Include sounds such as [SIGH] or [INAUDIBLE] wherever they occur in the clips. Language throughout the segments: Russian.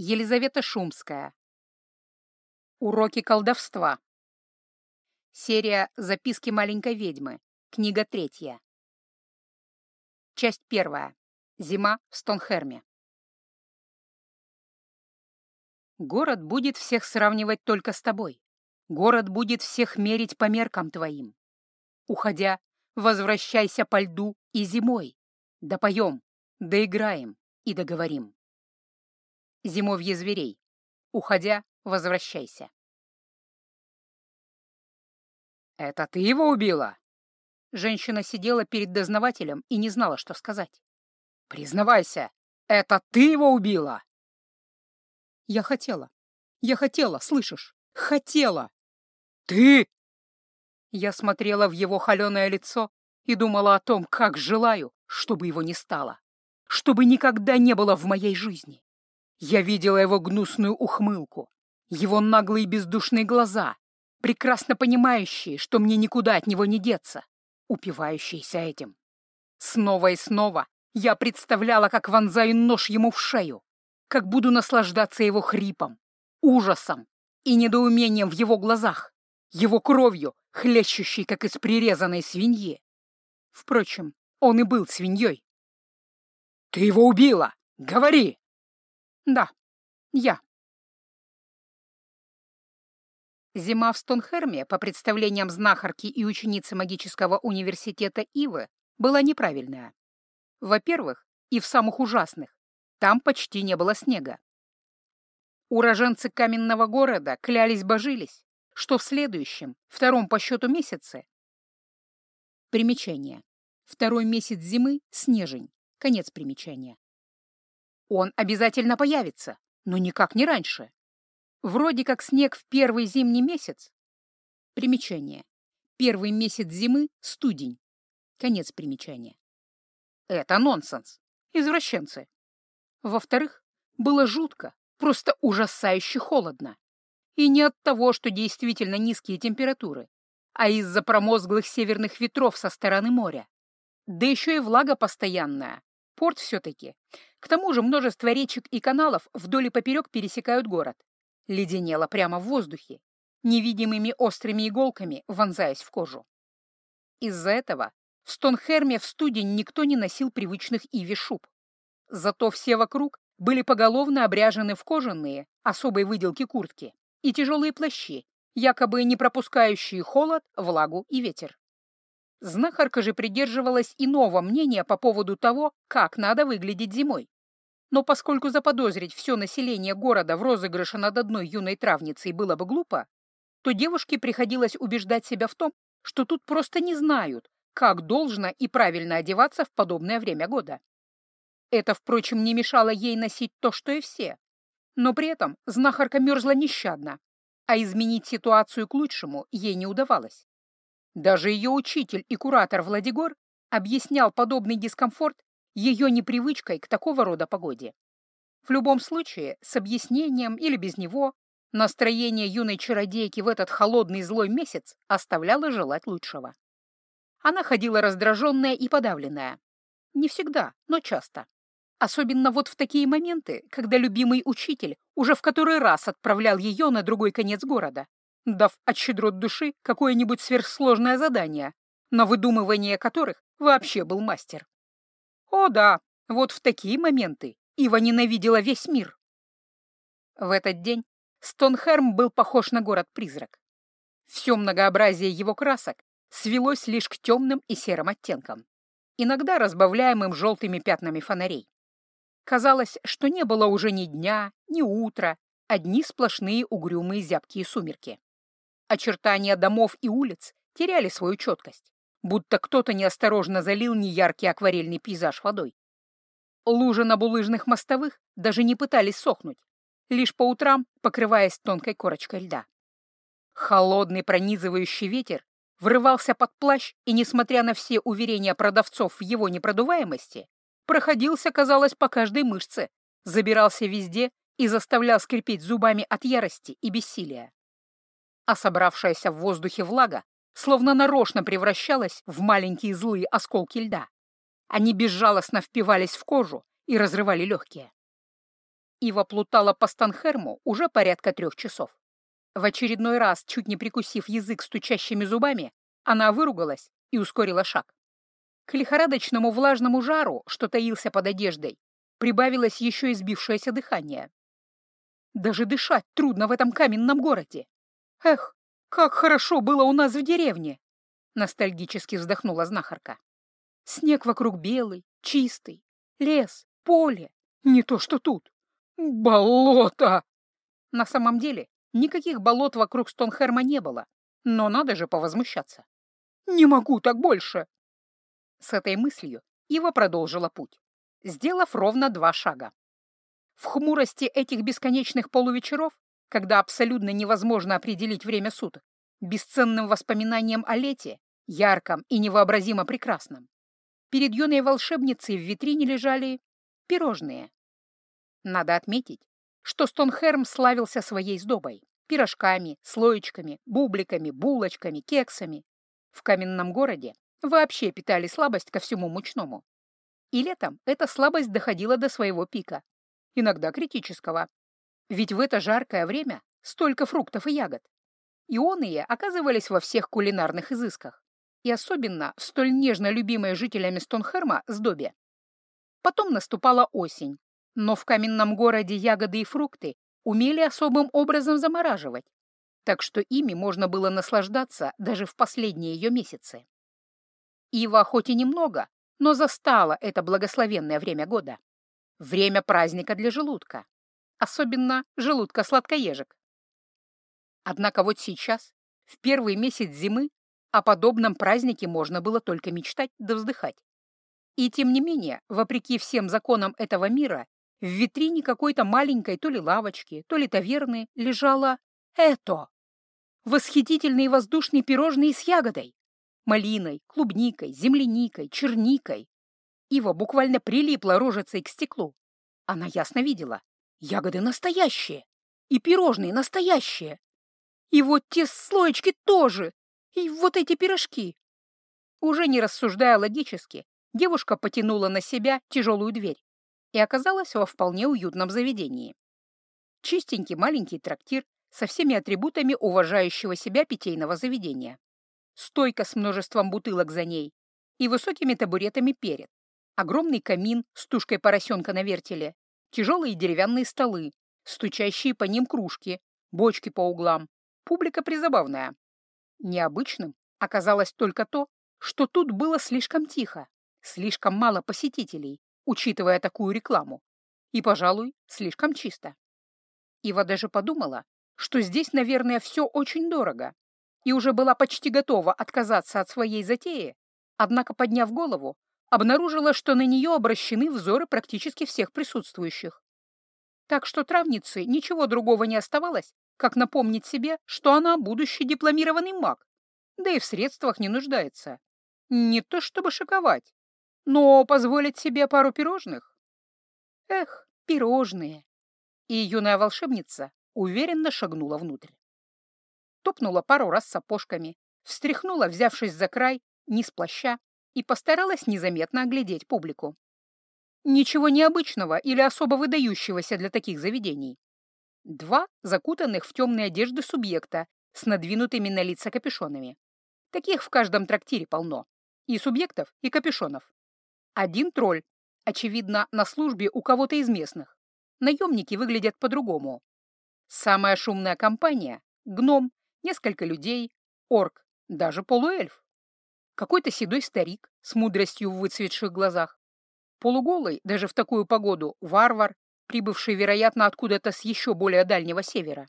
Елизавета Шумская. Уроки колдовства. Серия «Записки маленькой ведьмы». Книга третья. Часть первая. Зима в Стонхерме. Город будет всех сравнивать только с тобой. Город будет всех мерить по меркам твоим. Уходя, возвращайся по льду и зимой. Допоем, доиграем и договорим. Зимовье зверей. Уходя, возвращайся. «Это ты его убила?» Женщина сидела перед дознавателем и не знала, что сказать. «Признавайся, это ты его убила?» «Я хотела. Я хотела, слышишь? Хотела!» «Ты?» Я смотрела в его холеное лицо и думала о том, как желаю, чтобы его не стало, чтобы никогда не было в моей жизни. Я видела его гнусную ухмылку, его наглые бездушные глаза, прекрасно понимающие, что мне никуда от него не деться, упивающиеся этим. Снова и снова я представляла, как вонзаю нож ему в шею, как буду наслаждаться его хрипом, ужасом и недоумением в его глазах, его кровью, хлещущей, как из прирезанной свиньи. Впрочем, он и был свиньей. «Ты его убила! Говори!» Да, я. Зима в Стонхерме, по представлениям знахарки и ученицы магического университета Ивы, была неправильная. Во-первых, и в самых ужасных, там почти не было снега. Уроженцы каменного города клялись-божились, что в следующем, втором по счету месяце... Примечание. Второй месяц зимы — снежень. Конец примечания. Он обязательно появится, но никак не раньше. Вроде как снег в первый зимний месяц. Примечание. Первый месяц зимы — студень. Конец примечания. Это нонсенс. Извращенцы. Во-вторых, было жутко, просто ужасающе холодно. И не от того, что действительно низкие температуры, а из-за промозглых северных ветров со стороны моря. Да еще и влага постоянная. Порт все-таки. К тому же множество речек и каналов вдоль и поперек пересекают город. Леденело прямо в воздухе, невидимыми острыми иголками вонзаясь в кожу. Из-за этого в Стонхерме в студень никто не носил привычных иви шуб. Зато все вокруг были поголовно обряжены в кожаные, особой выделки куртки и тяжелые плащи, якобы не пропускающие холод, влагу и ветер. Знахарка же придерживалась иного мнения по поводу того, как надо выглядеть зимой. Но поскольку заподозрить все население города в розыгрыше над одной юной травницей было бы глупо, то девушке приходилось убеждать себя в том, что тут просто не знают, как должно и правильно одеваться в подобное время года. Это, впрочем, не мешало ей носить то, что и все. Но при этом знахарка мерзла нещадно, а изменить ситуацию к лучшему ей не удавалось. Даже ее учитель и куратор Владигор объяснял подобный дискомфорт ее непривычкой к такого рода погоде. В любом случае, с объяснением или без него, настроение юной чародейки в этот холодный злой месяц оставляло желать лучшего. Она ходила раздраженная и подавленная. Не всегда, но часто. Особенно вот в такие моменты, когда любимый учитель уже в который раз отправлял ее на другой конец города, дав от щедрот души какое-нибудь сверхсложное задание, на выдумывание которых вообще был мастер. О да, вот в такие моменты Ива ненавидела весь мир. В этот день Стонхерм был похож на город-призрак. Все многообразие его красок свелось лишь к темным и серым оттенкам, иногда разбавляемым желтыми пятнами фонарей. Казалось, что не было уже ни дня, ни утра, одни сплошные угрюмые зябкие сумерки. Очертания домов и улиц теряли свою четкость, будто кто-то неосторожно залил неяркий акварельный пейзаж водой. Лужи на булыжных мостовых даже не пытались сохнуть, лишь по утрам покрываясь тонкой корочкой льда. Холодный пронизывающий ветер врывался под плащ и, несмотря на все уверения продавцов в его непродуваемости, проходился, казалось, по каждой мышце, забирался везде и заставлял скрипеть зубами от ярости и бессилия а собравшаяся в воздухе влага словно нарочно превращалась в маленькие злые осколки льда. Они безжалостно впивались в кожу и разрывали легкие. Ива плутала по Станхерму уже порядка трех часов. В очередной раз, чуть не прикусив язык стучащими зубами, она выругалась и ускорила шаг. К лихорадочному влажному жару, что таился под одеждой, прибавилось еще избившееся дыхание. Даже дышать трудно в этом каменном городе. Эх, как хорошо было у нас в деревне! Ностальгически вздохнула знахарка. Снег вокруг белый, чистый, лес, поле. Не то что тут. Болото! На самом деле, никаких болот вокруг Стонхерма не было, но надо же повозмущаться. Не могу так больше! С этой мыслью Ива продолжила путь, сделав ровно два шага. В хмурости этих бесконечных полувечеров, когда абсолютно невозможно определить время суток, бесценным воспоминанием о лете, ярком и невообразимо прекрасном, перед юной волшебницей в витрине лежали пирожные. Надо отметить, что Стонхерм славился своей сдобой, пирожками, слоечками, бубликами, булочками, кексами. В каменном городе вообще питали слабость ко всему мучному. И летом эта слабость доходила до своего пика, иногда критического. Ведь в это жаркое время столько фруктов и ягод. Ионные оказывались во всех кулинарных изысках, и особенно в столь нежно любимой жителями Стонхерма сдобе. Потом наступала осень, но в каменном городе ягоды и фрукты умели особым образом замораживать, так что ими можно было наслаждаться даже в последние ее месяцы. Ива хоть и немного, но застала это благословенное время года. Время праздника для желудка. Особенно желудка сладкоежек. Однако вот сейчас, в первый месяц зимы, о подобном празднике можно было только мечтать да вздыхать. И тем не менее, вопреки всем законам этого мира, в витрине какой-то маленькой то ли лавочки, то ли таверны лежало это. Восхитительные воздушные пирожные с ягодой малиной, клубникой, земляникой, черникой. Ива буквально прилипла рожицей к стеклу. Она ясно видела. Ягоды настоящие. И пирожные настоящие. И вот те слоечки тоже. И вот эти пирожки. Уже не рассуждая логически, девушка потянула на себя тяжелую дверь и оказалась во вполне уютном заведении. Чистенький маленький трактир со всеми атрибутами уважающего себя питейного заведения стойка с множеством бутылок за ней и высокими табуретами перед, огромный камин с тушкой поросенка на вертеле, тяжелые деревянные столы, стучащие по ним кружки, бочки по углам. Публика призабавная. Необычным оказалось только то, что тут было слишком тихо, слишком мало посетителей, учитывая такую рекламу, и, пожалуй, слишком чисто. Ива даже подумала, что здесь, наверное, все очень дорого, и уже была почти готова отказаться от своей затеи, однако, подняв голову, обнаружила, что на нее обращены взоры практически всех присутствующих. Так что травнице ничего другого не оставалось, как напомнить себе, что она будущий дипломированный маг, да и в средствах не нуждается. Не то чтобы шиковать, но позволить себе пару пирожных. Эх, пирожные! И юная волшебница уверенно шагнула внутрь топнула пару раз сапожками, встряхнула, взявшись за край, низ плаща, и постаралась незаметно оглядеть публику. Ничего необычного или особо выдающегося для таких заведений. Два закутанных в темные одежды субъекта с надвинутыми на лица капюшонами. Таких в каждом трактире полно. И субъектов, и капюшонов. Один тролль, очевидно, на службе у кого-то из местных. Наемники выглядят по-другому. Самая шумная компания — гном, несколько людей, орк, даже полуэльф. Какой-то седой старик с мудростью в выцветших глазах. Полуголый, даже в такую погоду, варвар, прибывший, вероятно, откуда-то с еще более дальнего севера.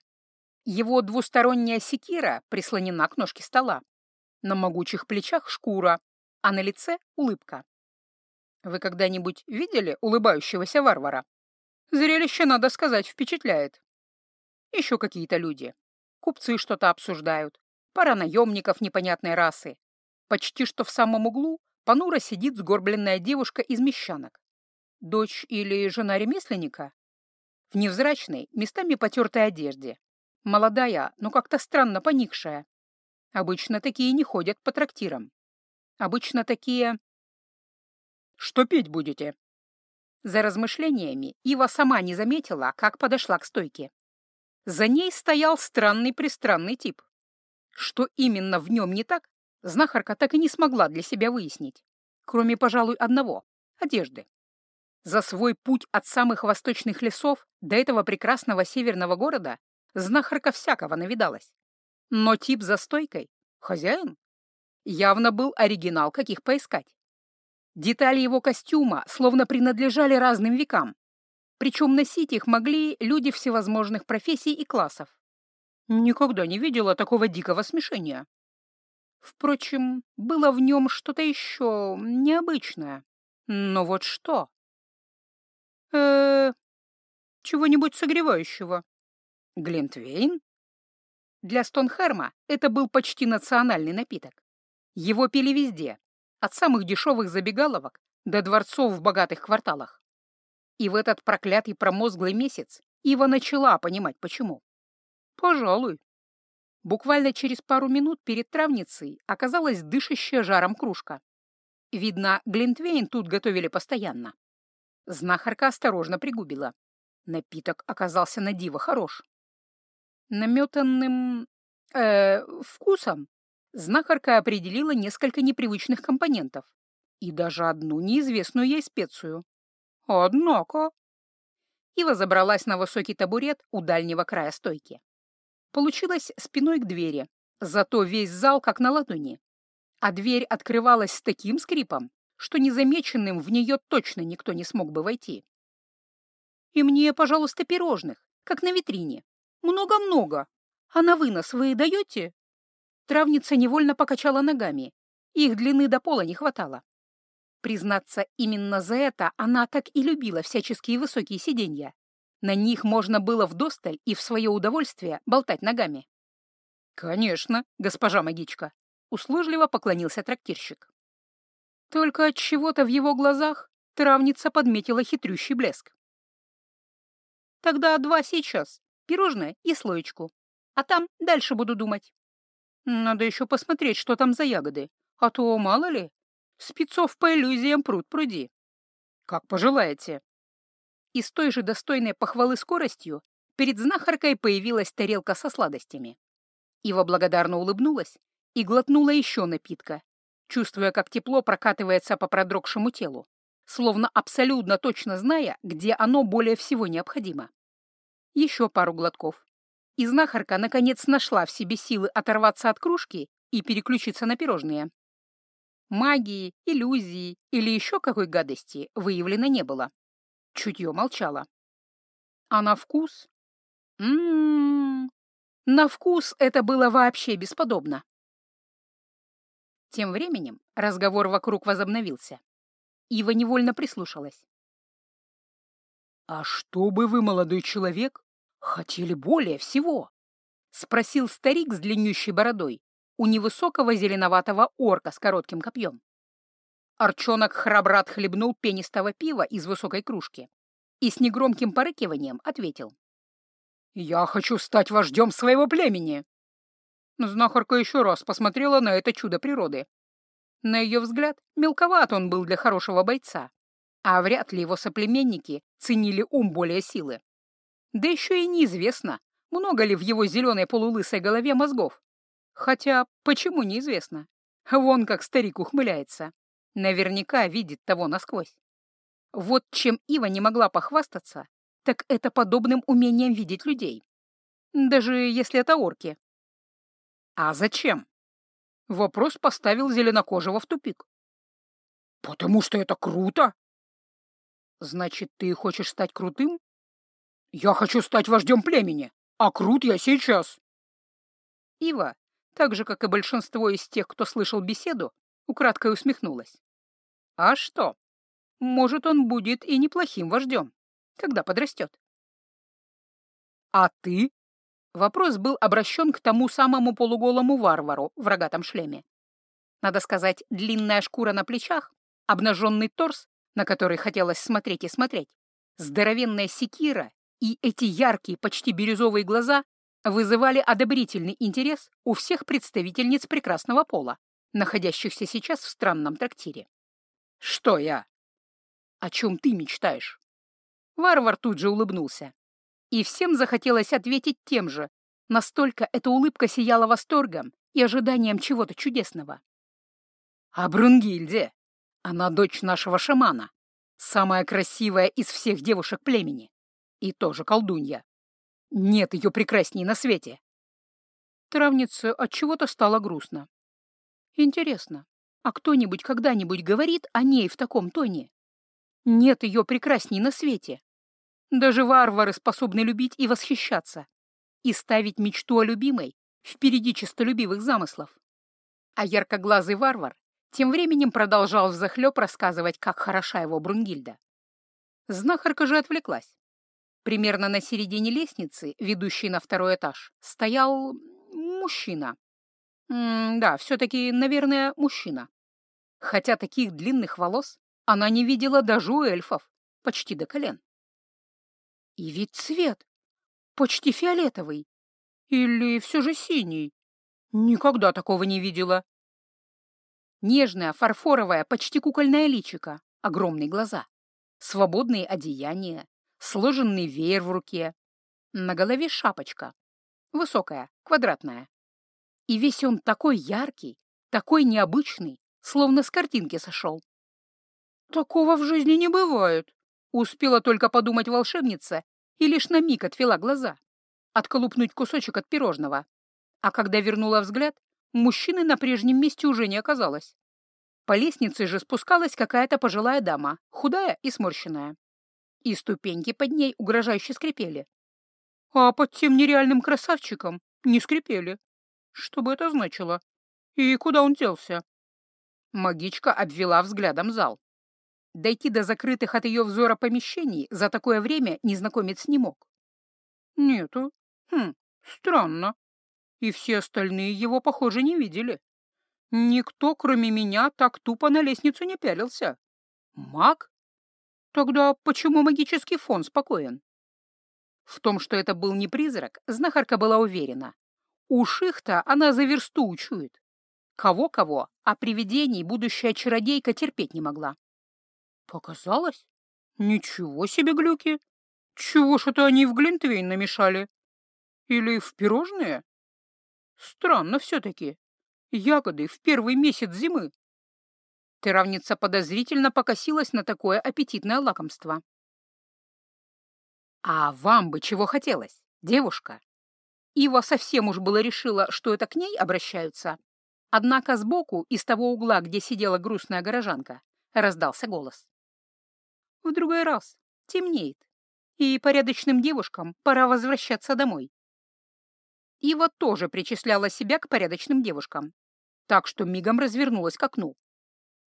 Его двусторонняя секира прислонена к ножке стола. На могучих плечах шкура, а на лице улыбка. Вы когда-нибудь видели улыбающегося варвара? Зрелище, надо сказать, впечатляет. Еще какие-то люди. Купцы что-то обсуждают. Пара наемников непонятной расы. Почти что в самом углу понуро сидит сгорбленная девушка из мещанок. Дочь или жена ремесленника? В невзрачной, местами потертой одежде. Молодая, но как-то странно поникшая. Обычно такие не ходят по трактирам. Обычно такие... «Что пить будете?» За размышлениями Ива сама не заметила, как подошла к стойке. За ней стоял странный-пристранный тип. Что именно в нем не так, знахарка так и не смогла для себя выяснить, кроме, пожалуй, одного — одежды. За свой путь от самых восточных лесов до этого прекрасного северного города знахарка всякого навидалась. Но тип за стойкой — хозяин. Явно был оригинал, каких поискать. Детали его костюма словно принадлежали разным векам, причем носить их могли люди всевозможных профессий и классов. Никогда не видела такого дикого смешения. Впрочем, было в нем что-то еще необычное. Но вот что? э чего-нибудь согревающего. Глинтвейн? Для Стонхерма это был почти национальный напиток. Его пили везде, от самых дешевых забегаловок до дворцов в богатых кварталах. И в этот проклятый промозглый месяц Ива начала понимать, почему. Пожалуй. Буквально через пару минут перед травницей оказалась дышащая жаром кружка. Видно, Глинтвейн тут готовили постоянно. Знахарка осторожно пригубила. Напиток оказался на диво хорош. Наметанным... Э, вкусом знахарка определила несколько непривычных компонентов и даже одну неизвестную ей специю. Однако... Ива забралась на высокий табурет у дальнего края стойки. Получилось спиной к двери, зато весь зал как на ладони. А дверь открывалась с таким скрипом, что незамеченным в нее точно никто не смог бы войти. «И мне, пожалуйста, пирожных, как на витрине. Много-много. А на вынос вы даете?» Травница невольно покачала ногами. Их длины до пола не хватало. Признаться, именно за это она так и любила всяческие высокие сиденья. На них можно было вдосталь и в свое удовольствие болтать ногами. «Конечно, госпожа магичка», — услужливо поклонился трактирщик. Только от чего-то в его глазах травница подметила хитрющий блеск. Тогда два сейчас, пирожное и слоечку. А там дальше буду думать. Надо еще посмотреть, что там за ягоды, а то, мало ли, спецов по иллюзиям пруд пруди. Как пожелаете. И с той же достойной похвалы скоростью перед знахаркой появилась тарелка со сладостями. Ива благодарно улыбнулась и глотнула еще напитка, чувствуя, как тепло прокатывается по продрогшему телу, словно абсолютно точно зная, где оно более всего необходимо. Еще пару глотков. И знахарка, наконец, нашла в себе силы оторваться от кружки и переключиться на пирожные. Магии, иллюзии или еще какой гадости выявлено не было. Чутье молчало. А на вкус? М-м-м. На вкус это было вообще бесподобно. Тем временем разговор вокруг возобновился. Ива невольно прислушалась. «А что бы вы, молодой человек, хотели более всего?» — спросил старик с длиннющей бородой у невысокого зеленоватого орка с коротким копьем. Арчонок храбро отхлебнул пенистого пива из высокой кружки и с негромким порыкиванием ответил. «Я хочу стать вождем своего племени!» Знахарка еще раз посмотрела на это чудо природы. На ее взгляд, мелковат он был для хорошего бойца, а вряд ли его соплеменники ценили ум более силы. Да еще и неизвестно, много ли в его зеленой полулысой голове мозгов. Хотя, почему неизвестно? Вон как старик ухмыляется. Наверняка видит того насквозь. Вот чем Ива не могла похвастаться, так это подобным умением видеть людей. Даже если это орки. А зачем? Вопрос поставил Зеленокожего в тупик. Потому что это круто. Значит, ты хочешь стать крутым? Я хочу стать вождем племени, а крут я сейчас. Ива, так же, как и большинство из тех, кто слышал беседу, украдкой усмехнулась. А что? Может, он будет и неплохим вождем, когда подрастет. А ты? Вопрос был обращен к тому самому полуголому варвару в рогатом шлеме. Надо сказать, длинная шкура на плечах, обнаженный торс, на который хотелось смотреть и смотреть, здоровенная секира и эти яркие, почти бирюзовые глаза вызывали одобрительный интерес у всех представительниц прекрасного пола, находящихся сейчас в странном трактире. «Что я?» о чем ты мечтаешь?» Варвар тут же улыбнулся. И всем захотелось ответить тем же. Настолько эта улыбка сияла восторгом и ожиданием чего-то чудесного. «О Брунгильде! Она дочь нашего шамана, самая красивая из всех девушек племени. И тоже колдунья. Нет ее прекрасней на свете!» Травнице от чего-то стало грустно. Интересно, а кто-нибудь когда-нибудь говорит о ней в таком тоне? Нет ее прекрасней на свете. Даже варвары способны любить и восхищаться, и ставить мечту о любимой впереди честолюбивых замыслов. А яркоглазый варвар тем временем продолжал взахлеб рассказывать, как хороша его Брунгильда. Знахарка же отвлеклась. Примерно на середине лестницы, ведущей на второй этаж, стоял мужчина. М да, все-таки, наверное, мужчина. Хотя таких длинных волос она не видела даже у эльфов, почти до колен. И ведь цвет почти фиолетовый. Или все же синий. Никогда такого не видела. Нежная, фарфоровая, почти кукольная личика, огромные глаза, свободные одеяния, сложенный веер в руке. На голове шапочка. Высокая, квадратная. И весь он такой яркий, такой необычный, словно с картинки сошел. Такого в жизни не бывает. Успела только подумать волшебница и лишь на миг отвела глаза, отколупнуть кусочек от пирожного. А когда вернула взгляд, мужчины на прежнем месте уже не оказалось. По лестнице же спускалась какая-то пожилая дама, худая и сморщенная. И ступеньки под ней угрожающе скрипели. А под тем нереальным красавчиком не скрипели. Что бы это значило? И куда он делся? Магичка обвела взглядом зал. Дойти до закрытых от ее взора помещений за такое время незнакомец не мог. Нету. Хм, странно. И все остальные его, похоже, не видели. Никто, кроме меня, так тупо на лестницу не пялился. Маг? Тогда почему магический фон спокоен? В том, что это был не призрак, знахарка была уверена. У Шихта она за версту учует. Кого-кого, а привидений будущая чародейка терпеть не могла. Показалось? Ничего себе глюки! Чего ж это они в глинтвейн намешали? Или в пирожные? Странно все-таки. Ягоды в первый месяц зимы. Травница подозрительно покосилась на такое аппетитное лакомство. «А вам бы чего хотелось, девушка?» Ива совсем уж было решила, что это к ней обращаются. Однако сбоку, из того угла, где сидела грустная горожанка, раздался голос. В другой раз. Темнеет. И порядочным девушкам пора возвращаться домой. Ива тоже причисляла себя к порядочным девушкам, так что мигом развернулась к окну.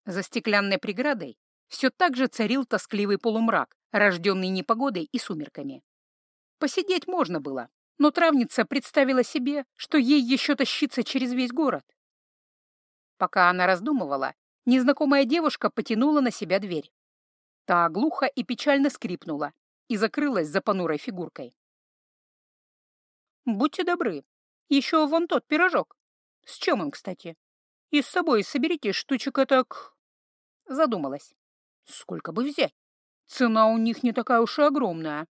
За стеклянной преградой все так же царил тоскливый полумрак, рожденный непогодой и сумерками. Посидеть можно было, но травница представила себе, что ей еще тащиться через весь город. Пока она раздумывала, незнакомая девушка потянула на себя дверь. Та глухо и печально скрипнула и закрылась за понурой фигуркой. «Будьте добры, еще вон тот пирожок. С чем он, кстати? И с собой соберите штучек этак...» Задумалась. «Сколько бы взять? Цена у них не такая уж и огромная.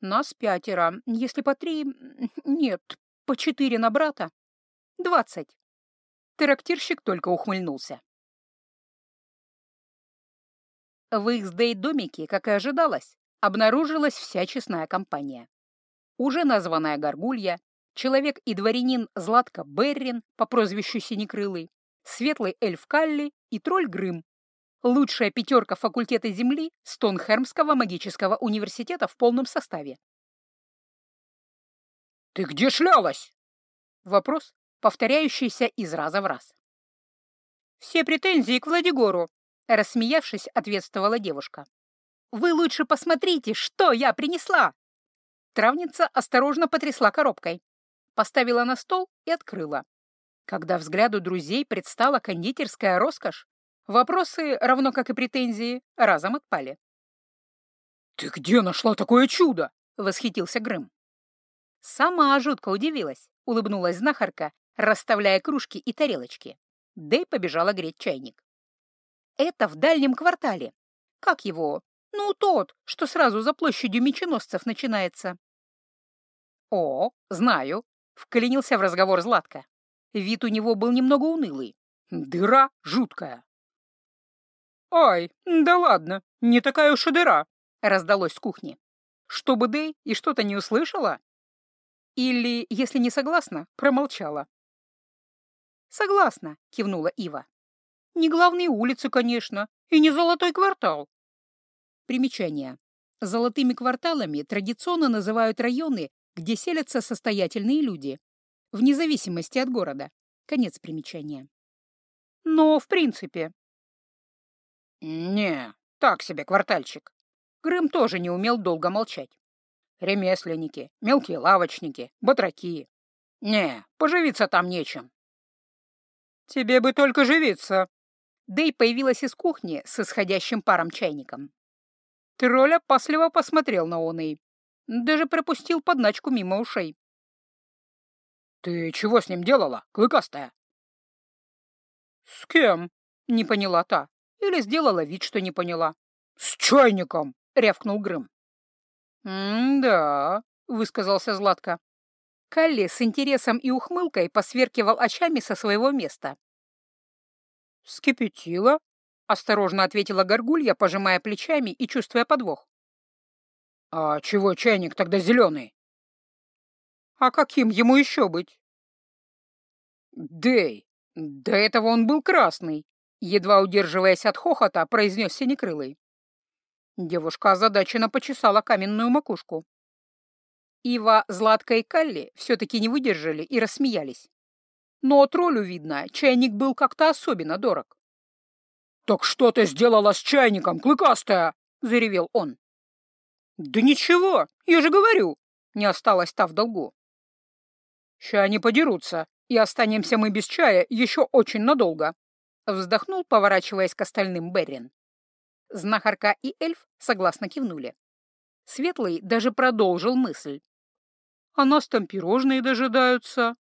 Нас пятеро, если по три... [LAUGHS] Нет, по четыре на брата. Двадцать». Трактирщик только ухмыльнулся. В их домике, как и ожидалось, обнаружилась вся честная компания. Уже названная Горгулья, человек и дворянин Златка Беррин по прозвищу Синекрылый, светлый эльф Калли и тролль Грым. Лучшая пятерка факультета Земли Стонхермского магического университета в полном составе. «Ты где шлялась?» Вопрос, повторяющийся из раза в раз. «Все претензии к Владигору», Рассмеявшись, ответствовала девушка. «Вы лучше посмотрите, что я принесла!» Травница осторожно потрясла коробкой, поставила на стол и открыла. Когда взгляду друзей предстала кондитерская роскошь, вопросы, равно как и претензии, разом отпали. «Ты где нашла такое чудо?» — восхитился Грым. Сама жутко удивилась, улыбнулась знахарка, расставляя кружки и тарелочки. Дэй побежала греть чайник. Это в дальнем квартале. Как его? Ну, тот, что сразу за площадью меченосцев начинается. О, знаю, вклинился в разговор Златка. Вид у него был немного унылый. Дыра жуткая. «Ай, да ладно, не такая уж и дыра», — раздалось с кухни. «Чтобы Дэй и что-то не услышала?» Или, если не согласна, промолчала. «Согласна», — кивнула Ива. «Не главные улицы, конечно, и не золотой квартал». Примечание. Золотыми кварталами традиционно называют районы, где селятся состоятельные люди, вне зависимости от города. Конец примечания. Но, в принципе... Не, так себе квартальчик. Грым тоже не умел долго молчать. Ремесленники, мелкие лавочники, батраки. Не, поживиться там нечем. Тебе бы только живиться. Дэй появилась из кухни с исходящим паром чайником. Тролль опасливо посмотрел на Оной. Даже пропустил подначку мимо ушей. «Ты чего с ним делала, клыкастая?» «С кем?» — не поняла та. Или сделала вид, что не поняла. «С чайником!» — рявкнул Грым. «М-да», — высказался Златко. Калли с интересом и ухмылкой посверкивал очами со своего места. «Вскипятила?» — осторожно ответила Горгулья, пожимая плечами и чувствуя подвох. «А чего чайник тогда зеленый?» «А каким ему еще быть?» «Дэй, до этого он был красный», — едва удерживаясь от хохота, произнес Синекрылый. Девушка озадаченно почесала каменную макушку. Ива, Златка и Калли все-таки не выдержали и рассмеялись. Но троллю, видно, чайник был как-то особенно дорог. «Так что ты сделала с чайником, клыкастая?» — заревел он. «Да ничего, я же говорю!» — не осталось та в долгу. «Ща они подерутся, и останемся мы без чая еще очень надолго», — вздохнул, поворачиваясь к остальным Беррин. Знахарка и эльф согласно кивнули. Светлый даже продолжил мысль. «А нас там пирожные дожидаются».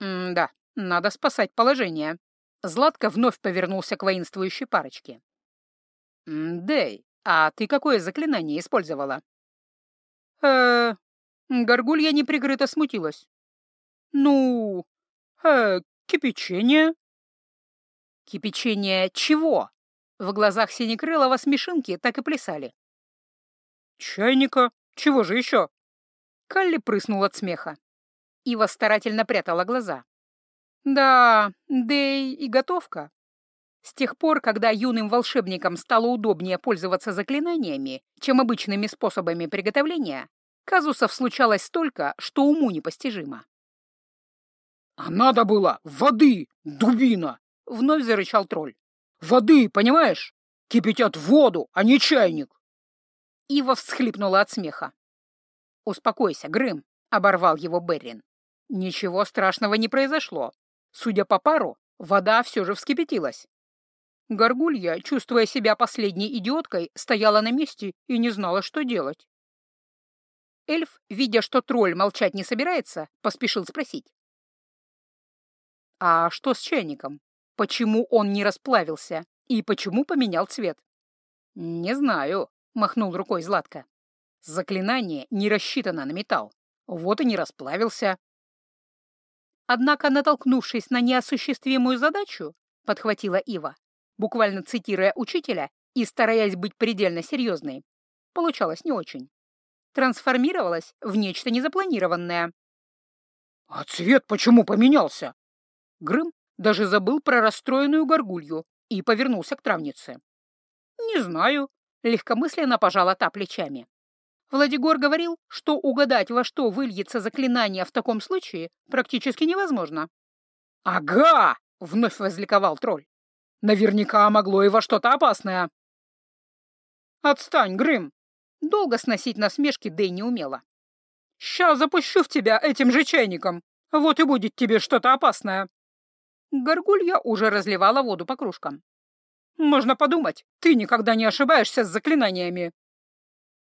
«М-да, надо спасать положение». Златко вновь повернулся к воинствующей парочке. «Дэй, а ты какое заклинание использовала?» «Э-э...» Горгулья неприкрыто смутилась. «Ну... э кипячение». «Кипячение чего?» В глазах Синекрылова смешинки так и плясали. «Чайника? Чего же еще?» Калли прыснул от смеха. Ива старательно прятала глаза. «Да, Дэй и готовка». С тех пор, когда юным волшебникам стало удобнее пользоваться заклинаниями, чем обычными способами приготовления, казусов случалось столько, что уму непостижимо. «А надо было воды, дубина!» — вновь зарычал тролль. Воды, понимаешь? Кипятят воду, а не чайник. Ива всхлипнула от смеха. «Успокойся, Грым», — оборвал его Беррин. «Ничего страшного не произошло. Судя по пару, вода все же вскипятилась». Горгулья, чувствуя себя последней идиоткой, стояла на месте и не знала, что делать. Эльф, видя, что тролль молчать не собирается, поспешил спросить. «А что с чайником? Почему он не расплавился и почему поменял цвет? «Не знаю», — махнул рукой Златко. «Заклинание не рассчитано на металл. Вот и не расплавился». Однако, натолкнувшись на неосуществимую задачу, подхватила Ива, буквально цитируя учителя и стараясь быть предельно серьезной, получалось не очень. Трансформировалась в нечто незапланированное. «А цвет почему поменялся?» Грым даже забыл про расстроенную горгулью и повернулся к травнице. «Не знаю», — легкомысленно пожала та плечами. Владигор говорил, что угадать, во что выльется заклинание в таком случае, практически невозможно. «Ага!» — вновь возликовал тролль. «Наверняка могло и во что-то опасное». «Отстань, Грым!» Долго сносить насмешки Дэй не умела. «Ща запущу в тебя этим же чайником, вот и будет тебе что-то опасное». Горгулья уже разливала воду по кружкам. «Можно подумать, ты никогда не ошибаешься с заклинаниями».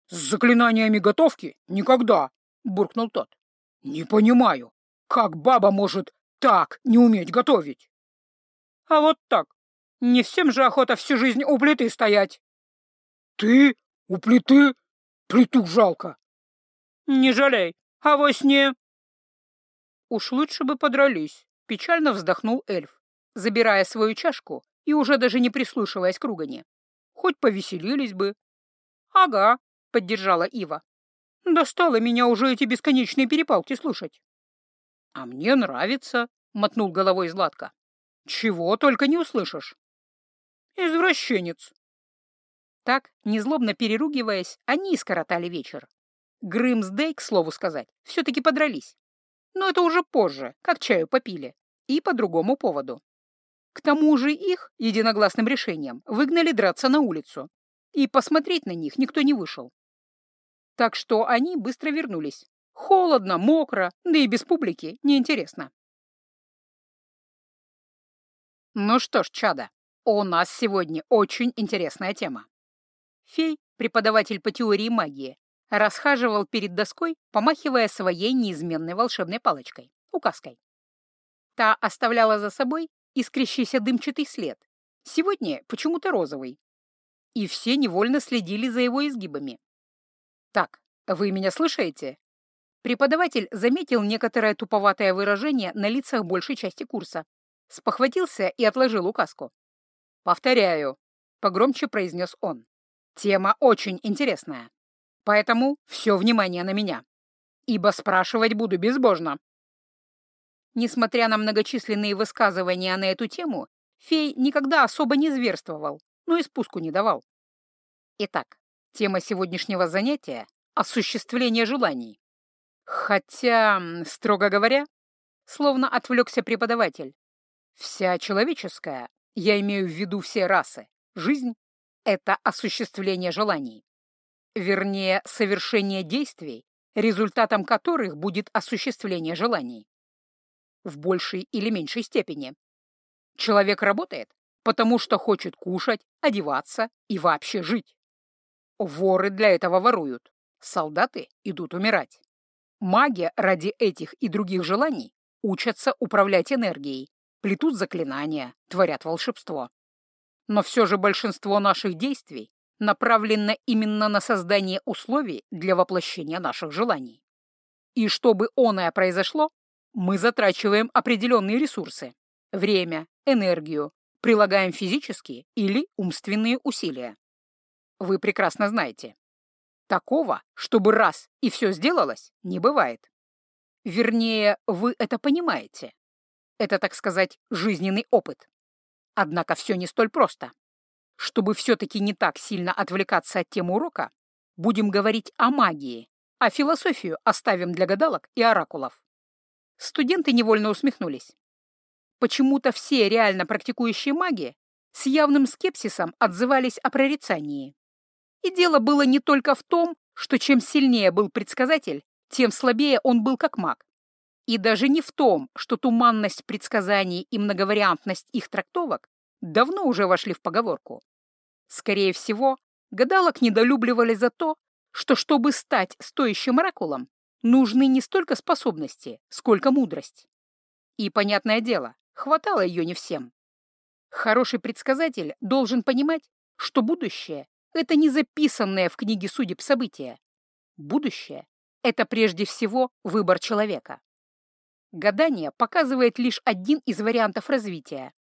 «С заклинаниями готовки? Никогда!» — буркнул тот. «Не понимаю, как баба может так не уметь готовить?» «А вот так. Не всем же охота всю жизнь у плиты стоять». «Ты? У плиты? Плиту жалко!» «Не жалей, а во сне...» «Уж лучше бы подрались», — печально вздохнул эльф, забирая свою чашку и уже даже не прислушиваясь к ругани. «Хоть повеселились бы». «Ага», — поддержала Ива. «Достало меня уже эти бесконечные перепалки слушать». «А мне нравится», — мотнул головой Златка. «Чего только не услышишь». «Извращенец». Так, незлобно переругиваясь, они скоротали вечер. Грым с Дэй, к слову сказать, все-таки подрались. Но это уже позже, как чаю попили, и по другому поводу. К тому же их, единогласным решением, выгнали драться на улицу, и посмотреть на них никто не вышел. Так что они быстро вернулись. Холодно, мокро, да и без публики неинтересно. Ну что ж, чада, у нас сегодня очень интересная тема. Фей, преподаватель по теории магии, расхаживал перед доской, помахивая своей неизменной волшебной палочкой, указкой. Та оставляла за собой искрящийся дымчатый след, сегодня почему-то розовый. И все невольно следили за его изгибами. «Так, вы меня слышите?» Преподаватель заметил некоторое туповатое выражение на лицах большей части курса, спохватился и отложил указку. «Повторяю», — погромче произнес он. «Тема очень интересная. Поэтому все внимание на меня, ибо спрашивать буду безбожно. Несмотря на многочисленные высказывания на эту тему, фей никогда особо не зверствовал, но и спуску не давал. Итак, тема сегодняшнего занятия — осуществление желаний. Хотя, строго говоря, словно отвлекся преподаватель, вся человеческая, я имею в виду все расы, жизнь — это осуществление желаний. Вернее, совершение действий, результатом которых будет осуществление желаний в большей или меньшей степени. Человек работает, потому что хочет кушать, одеваться и вообще жить. Воры для этого воруют, солдаты идут умирать. Маги ради этих и других желаний учатся управлять энергией, плетут заклинания, творят волшебство. Но все же большинство наших действий направлено именно на создание условий для воплощения наших желаний. И чтобы оное произошло, мы затрачиваем определенные ресурсы — время, энергию, прилагаем физические или умственные усилия. Вы прекрасно знаете. Такого, чтобы раз и все сделалось, не бывает. Вернее, вы это понимаете. Это, так сказать, жизненный опыт. Однако все не столь просто. Чтобы все-таки не так сильно отвлекаться от темы урока, будем говорить о магии, а философию оставим для гадалок и оракулов. Студенты невольно усмехнулись. Почему-то все реально практикующие маги с явным скепсисом отзывались о прорицании. И дело было не только в том, что чем сильнее был предсказатель, тем слабее он был как маг. И даже не в том, что туманность предсказаний и многовариантность их трактовок давно уже вошли в поговорку. Скорее всего, гадалок недолюбливали за то, что чтобы стать стоящим оракулом, нужны не столько способности, сколько мудрость. И, понятное дело, хватало ее не всем. Хороший предсказатель должен понимать, что будущее — это не записанное в книге судеб события. Будущее — это прежде всего выбор человека. Гадание показывает лишь один из вариантов развития.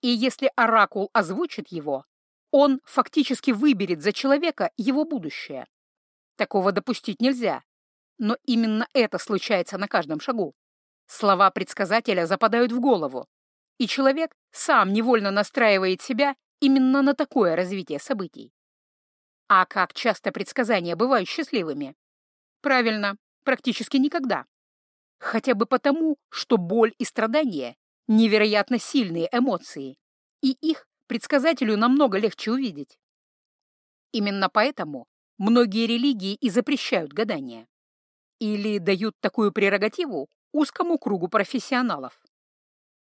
И если оракул озвучит его, он фактически выберет за человека его будущее. Такого допустить нельзя, но именно это случается на каждом шагу. Слова предсказателя западают в голову, и человек сам невольно настраивает себя именно на такое развитие событий. А как часто предсказания бывают счастливыми? Правильно, практически никогда. Хотя бы потому, что боль и страдания — невероятно сильные эмоции, и их предсказателю намного легче увидеть. Именно поэтому многие религии и запрещают гадания. Или дают такую прерогативу узкому кругу профессионалов.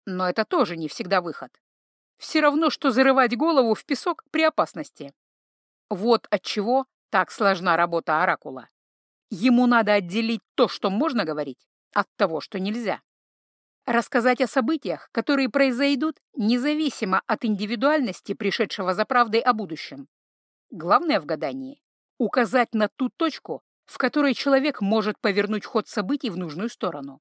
Но это тоже не всегда выход. Все равно, что зарывать голову в песок при опасности. Вот от чего так сложна работа оракула. Ему надо отделить то, что можно говорить, от того, что нельзя. Рассказать о событиях, которые произойдут независимо от индивидуальности пришедшего за правдой о будущем. Главное в гадании — указать на ту точку, в которой человек может повернуть ход событий в нужную сторону.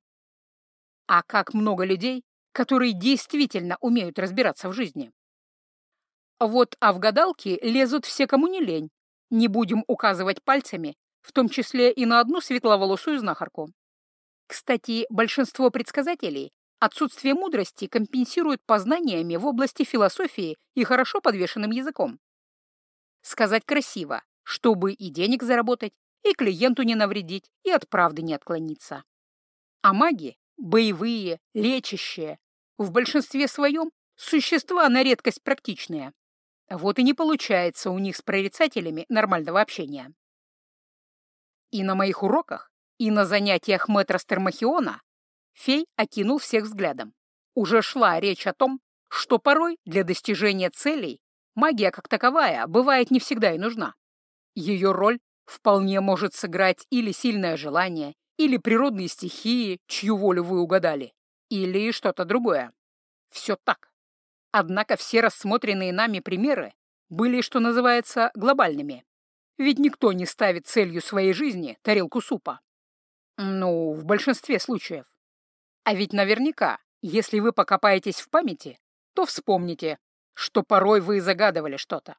А как много людей, которые действительно умеют разбираться в жизни. Вот а в гадалки лезут все, кому не лень. Не будем указывать пальцами, в том числе и на одну светловолосую знахарку. Кстати, большинство предсказателей отсутствие мудрости компенсируют познаниями в области философии и хорошо подвешенным языком. Сказать красиво, чтобы и денег заработать, и клиенту не навредить, и от правды не отклониться. А маги, боевые, лечащие, в большинстве своем существа на редкость практичные. Вот и не получается у них с прорицателями нормального общения. И на моих уроках, и на занятиях мэтра Стермахиона фей окинул всех взглядом. Уже шла речь о том, что порой для достижения целей магия как таковая бывает не всегда и нужна. Ее роль вполне может сыграть или сильное желание, или природные стихии, чью волю вы угадали, или что-то другое. Все так. Однако все рассмотренные нами примеры были, что называется, глобальными. Ведь никто не ставит целью своей жизни тарелку супа. Ну, в большинстве случаев. А ведь наверняка, если вы покопаетесь в памяти, то вспомните, что порой вы загадывали что-то.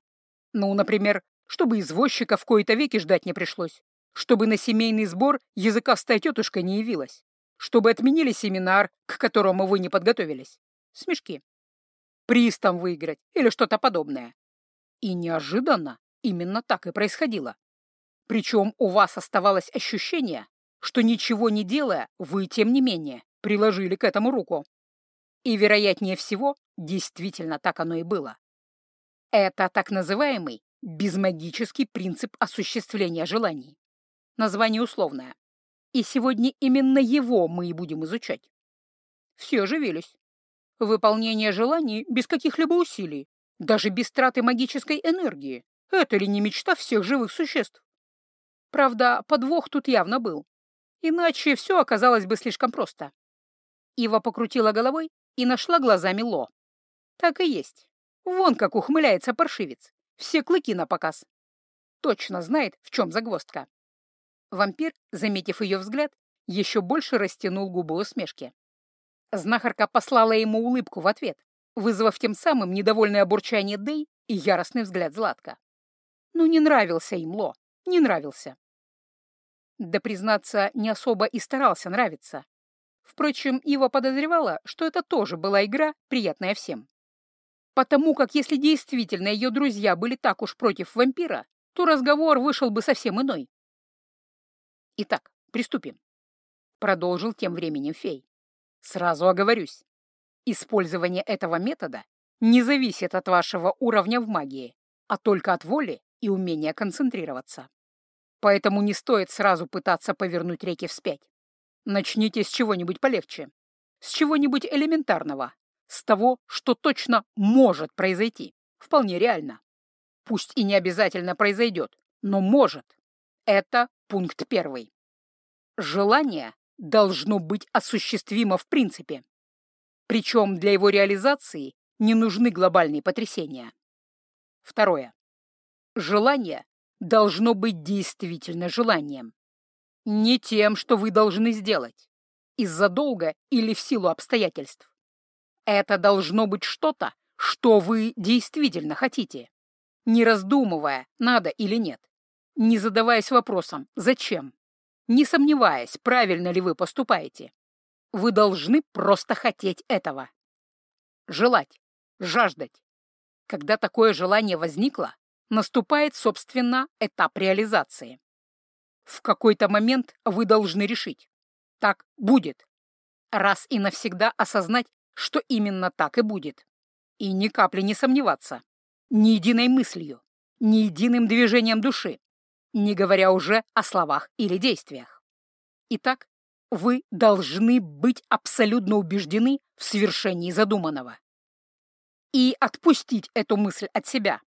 Ну, например, чтобы извозчика в кои-то веки ждать не пришлось, чтобы на семейный сбор языкастая тетушка не явилась, чтобы отменили семинар, к которому вы не подготовились. Смешки. Приз там выиграть или что-то подобное. И неожиданно именно так и происходило. Причем у вас оставалось ощущение, что ничего не делая, вы, тем не менее, приложили к этому руку. И, вероятнее всего, действительно так оно и было. Это так называемый безмагический принцип осуществления желаний. Название условное. И сегодня именно его мы и будем изучать. Все оживились. Выполнение желаний без каких-либо усилий, даже без траты магической энергии. Это ли не мечта всех живых существ? Правда, подвох тут явно был. Иначе все оказалось бы слишком просто. Ива покрутила головой и нашла глазами Ло. Так и есть. Вон как ухмыляется паршивец. Все клыки на показ. Точно знает, в чем загвоздка. Вампир, заметив ее взгляд, еще больше растянул губы усмешки. Знахарка послала ему улыбку в ответ, вызвав тем самым недовольное бурчание Дэй и яростный взгляд Златка. Ну, не нравился им Ло, не нравился. Да, признаться, не особо и старался нравиться. Впрочем, Ива подозревала, что это тоже была игра, приятная всем. Потому как если действительно ее друзья были так уж против вампира, то разговор вышел бы совсем иной. Итак, приступим. Продолжил тем временем фей. Сразу оговорюсь. Использование этого метода не зависит от вашего уровня в магии, а только от воли и умения концентрироваться. Поэтому не стоит сразу пытаться повернуть реки вспять. Начните с чего-нибудь полегче, с чего-нибудь элементарного, с того, что точно может произойти. Вполне реально. Пусть и не обязательно произойдет, но может. Это пункт первый. Желание должно быть осуществимо в принципе. Причем для его реализации не нужны глобальные потрясения. Второе. Желание должно быть действительно желанием. Не тем, что вы должны сделать, из-за долга или в силу обстоятельств. Это должно быть что-то, что вы действительно хотите, не раздумывая, надо или нет, не задаваясь вопросом «зачем?», не сомневаясь, правильно ли вы поступаете. Вы должны просто хотеть этого. Желать, жаждать. Когда такое желание возникло, наступает, собственно, этап реализации. В какой-то момент вы должны решить. Так будет. Раз и навсегда осознать, что именно так и будет. И ни капли не сомневаться. Ни единой мыслью, ни единым движением души, не говоря уже о словах или действиях. Итак, вы должны быть абсолютно убеждены в свершении задуманного. И отпустить эту мысль от себя,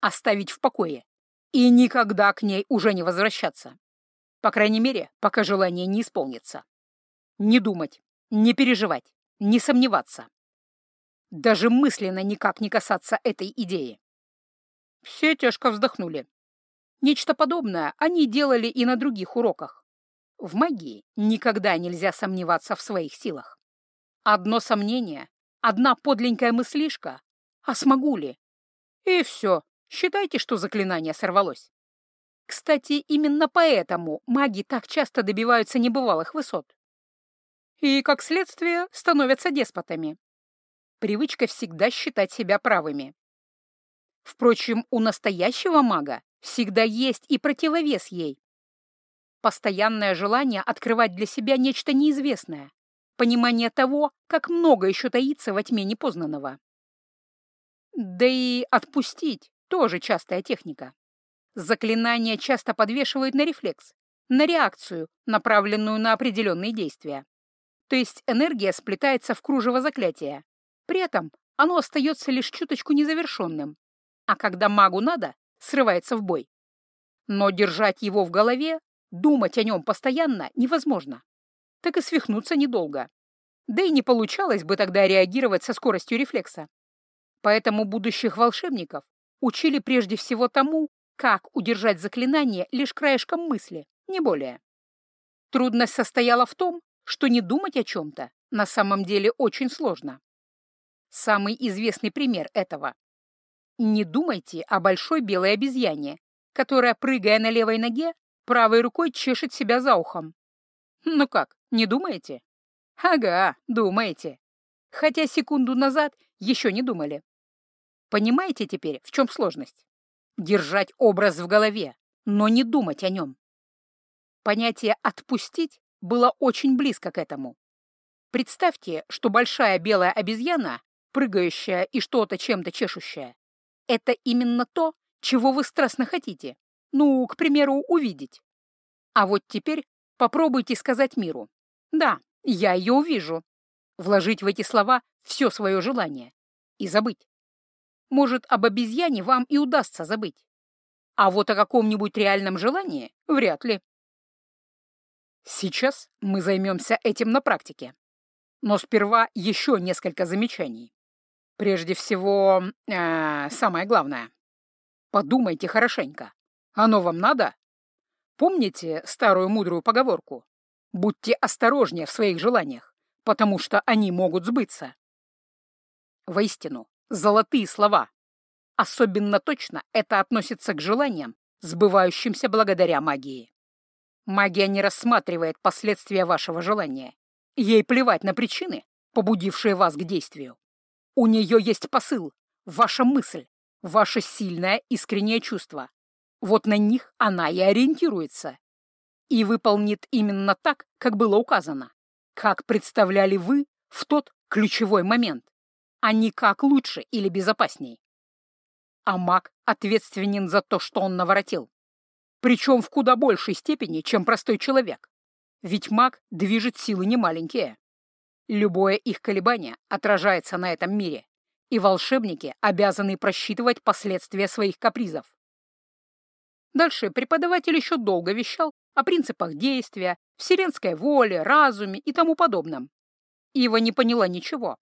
оставить в покое и никогда к ней уже не возвращаться. По крайней мере, пока желание не исполнится. Не думать, не переживать, не сомневаться. Даже мысленно никак не касаться этой идеи. Все тяжко вздохнули. Нечто подобное они делали и на других уроках. В магии никогда нельзя сомневаться в своих силах. Одно сомнение, одна подленькая мыслишка, а смогу ли? И все, считайте, что заклинание сорвалось. Кстати, именно поэтому маги так часто добиваются небывалых высот. И, как следствие, становятся деспотами. Привычка всегда считать себя правыми. Впрочем, у настоящего мага всегда есть и противовес ей. Постоянное желание открывать для себя нечто неизвестное, понимание того, как много еще таится во тьме непознанного. Да и отпустить тоже частая техника. Заклинания часто подвешивают на рефлекс, на реакцию, направленную на определенные действия. То есть энергия сплетается в кружево заклятия. При этом оно остается лишь чуточку незавершенным. А когда магу надо, срывается в бой. Но держать его в голове, думать о нем постоянно невозможно. Так и свихнуться недолго. Да и не получалось бы тогда реагировать со скоростью рефлекса. Поэтому будущих волшебников учили прежде всего тому, как удержать заклинание лишь краешком мысли, не более. Трудность состояла в том, что не думать о чем-то на самом деле очень сложно. Самый известный пример этого не думайте о большой белой обезьяне, которая, прыгая на левой ноге, правой рукой чешет себя за ухом. Ну как, не думаете? Ага, думаете. Хотя секунду назад еще не думали. Понимаете теперь, в чем сложность? Держать образ в голове, но не думать о нем. Понятие «отпустить» было очень близко к этому. Представьте, что большая белая обезьяна, прыгающая и что-то чем-то чешущая, это именно то, чего вы страстно хотите. Ну, к примеру, увидеть. А вот теперь попробуйте сказать миру. Да, я ее увижу. Вложить в эти слова все свое желание. И забыть. Может, об обезьяне вам и удастся забыть. А вот о каком-нибудь реальном желании вряд ли. Сейчас мы займемся этим на практике. Но сперва еще несколько замечаний. Прежде всего, э, самое главное. Подумайте хорошенько. Оно вам надо? Помните старую мудрую поговорку? Будьте осторожнее в своих желаниях, потому что они могут сбыться. Воистину, золотые слова. Особенно точно это относится к желаниям, сбывающимся благодаря магии. Магия не рассматривает последствия вашего желания. Ей плевать на причины, побудившие вас к действию. У нее есть посыл, ваша мысль, ваше сильное искреннее чувство. Вот на них она и ориентируется. И выполнит именно так, как было указано. Как представляли вы в тот ключевой момент, а не как лучше или безопасней. А маг ответственен за то, что он наворотил. Причем в куда большей степени, чем простой человек. Ведь маг движет силы немаленькие. Любое их колебание отражается на этом мире, и волшебники обязаны просчитывать последствия своих капризов. Дальше преподаватель еще долго вещал о принципах действия, вселенской воле, разуме и тому подобном. Ива не поняла ничего.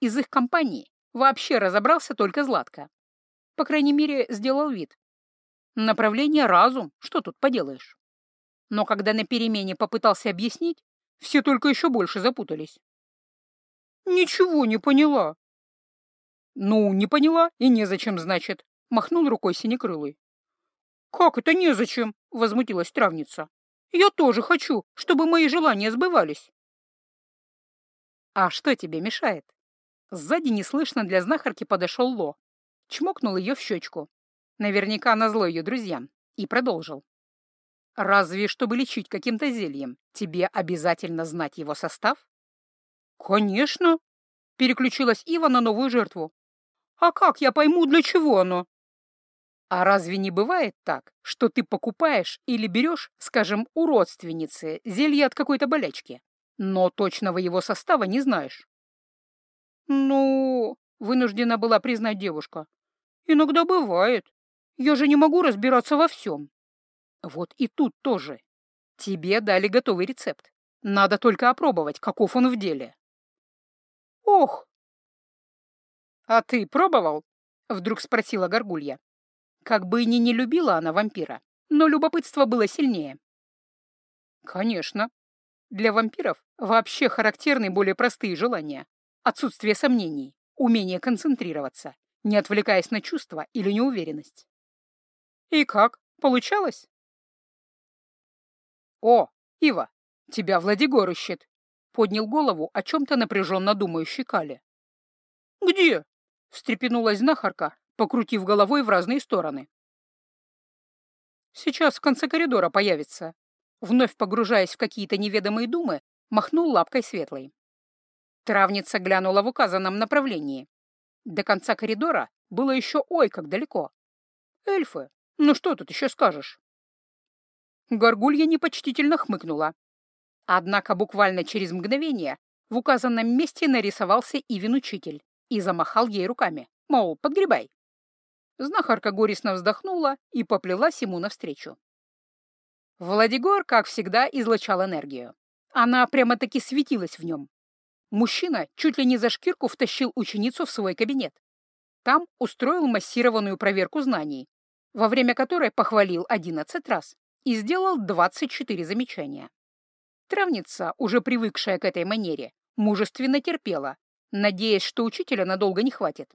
Из их компании вообще разобрался только Златко. По крайней мере, сделал вид. Направление разум, что тут поделаешь. Но когда на перемене попытался объяснить, все только еще больше запутались. «Ничего не поняла». «Ну, не поняла и незачем, значит», — махнул рукой синекрылый. «Как это незачем?» — возмутилась травница. «Я тоже хочу, чтобы мои желания сбывались». «А что тебе мешает?» Сзади неслышно для знахарки подошел Ло. Чмокнул ее в щечку. Наверняка назло ее друзьям. И продолжил. «Разве, чтобы лечить каким-то зельем, тебе обязательно знать его состав?» «Конечно!» — переключилась Ива на новую жертву. «А как я пойму, для чего оно?» «А разве не бывает так, что ты покупаешь или берешь, скажем, у родственницы зелье от какой-то болячки, но точного его состава не знаешь?» «Ну...» — вынуждена была признать девушка. «Иногда бывает. Я же не могу разбираться во всем». «Вот и тут тоже. Тебе дали готовый рецепт. Надо только опробовать, каков он в деле». «Ох!» «А ты пробовал?» — вдруг спросила Горгулья. Как бы и ни не любила она вампира, но любопытство было сильнее. Конечно. Для вампиров вообще характерны более простые желания. Отсутствие сомнений, умение концентрироваться, не отвлекаясь на чувства или неуверенность. И как? Получалось? О, Ива, тебя Владигор ищет. Поднял голову о чем-то напряженно думающий Кали. Где? Встрепенулась знахарка, покрутив головой в разные стороны. Сейчас в конце коридора появится. Вновь погружаясь в какие-то неведомые думы, махнул лапкой светлой. Травница глянула в указанном направлении. До конца коридора было еще ой как далеко. Эльфы, ну что тут еще скажешь? Горгулья непочтительно хмыкнула. Однако буквально через мгновение в указанном месте нарисовался Ивин учитель и замахал ей руками, мол, подгребай. Знахарка горестно вздохнула и поплелась ему навстречу. Владигор, как всегда, излучал энергию. Она прямо-таки светилась в нем. Мужчина чуть ли не за шкирку втащил ученицу в свой кабинет. Там устроил массированную проверку знаний, во время которой похвалил 11 раз и сделал 24 замечания. Травница, уже привыкшая к этой манере, мужественно терпела, надеясь, что учителя надолго не хватит.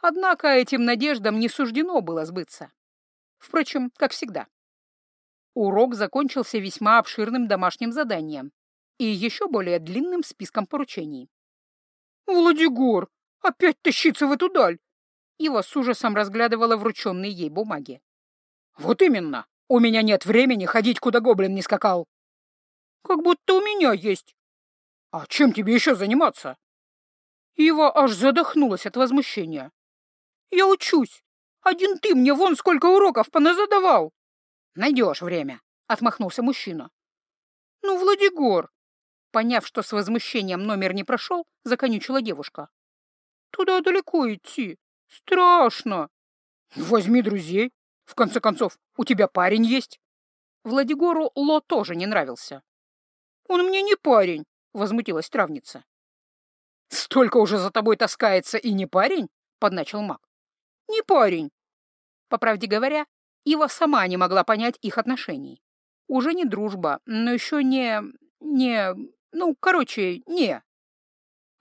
Однако этим надеждам не суждено было сбыться. Впрочем, как всегда. Урок закончился весьма обширным домашним заданием и еще более длинным списком поручений. «Владигор, опять тащиться в эту даль!» Ива с ужасом разглядывала врученные ей бумаги. «Вот именно! У меня нет времени ходить, куда гоблин не скакал!» «Как будто у меня есть!» «А чем тебе еще заниматься?» Ива аж задохнулась от возмущения. «Я учусь! Один ты мне вон сколько уроков поназадавал!» «Найдешь время!» — отмахнулся мужчина. «Ну, Владигор!» Поняв, что с возмущением номер не прошел, законючила девушка. «Туда далеко идти. Страшно. Возьми друзей. В конце концов, у тебя парень есть. Владигору Ло тоже не нравился. Он мне не парень, возмутилась травница. Столько уже за тобой таскается и не парень? Подначил маг. Не парень. По правде говоря, Ива сама не могла понять их отношений. Уже не дружба, но еще не... не... ну, короче, не.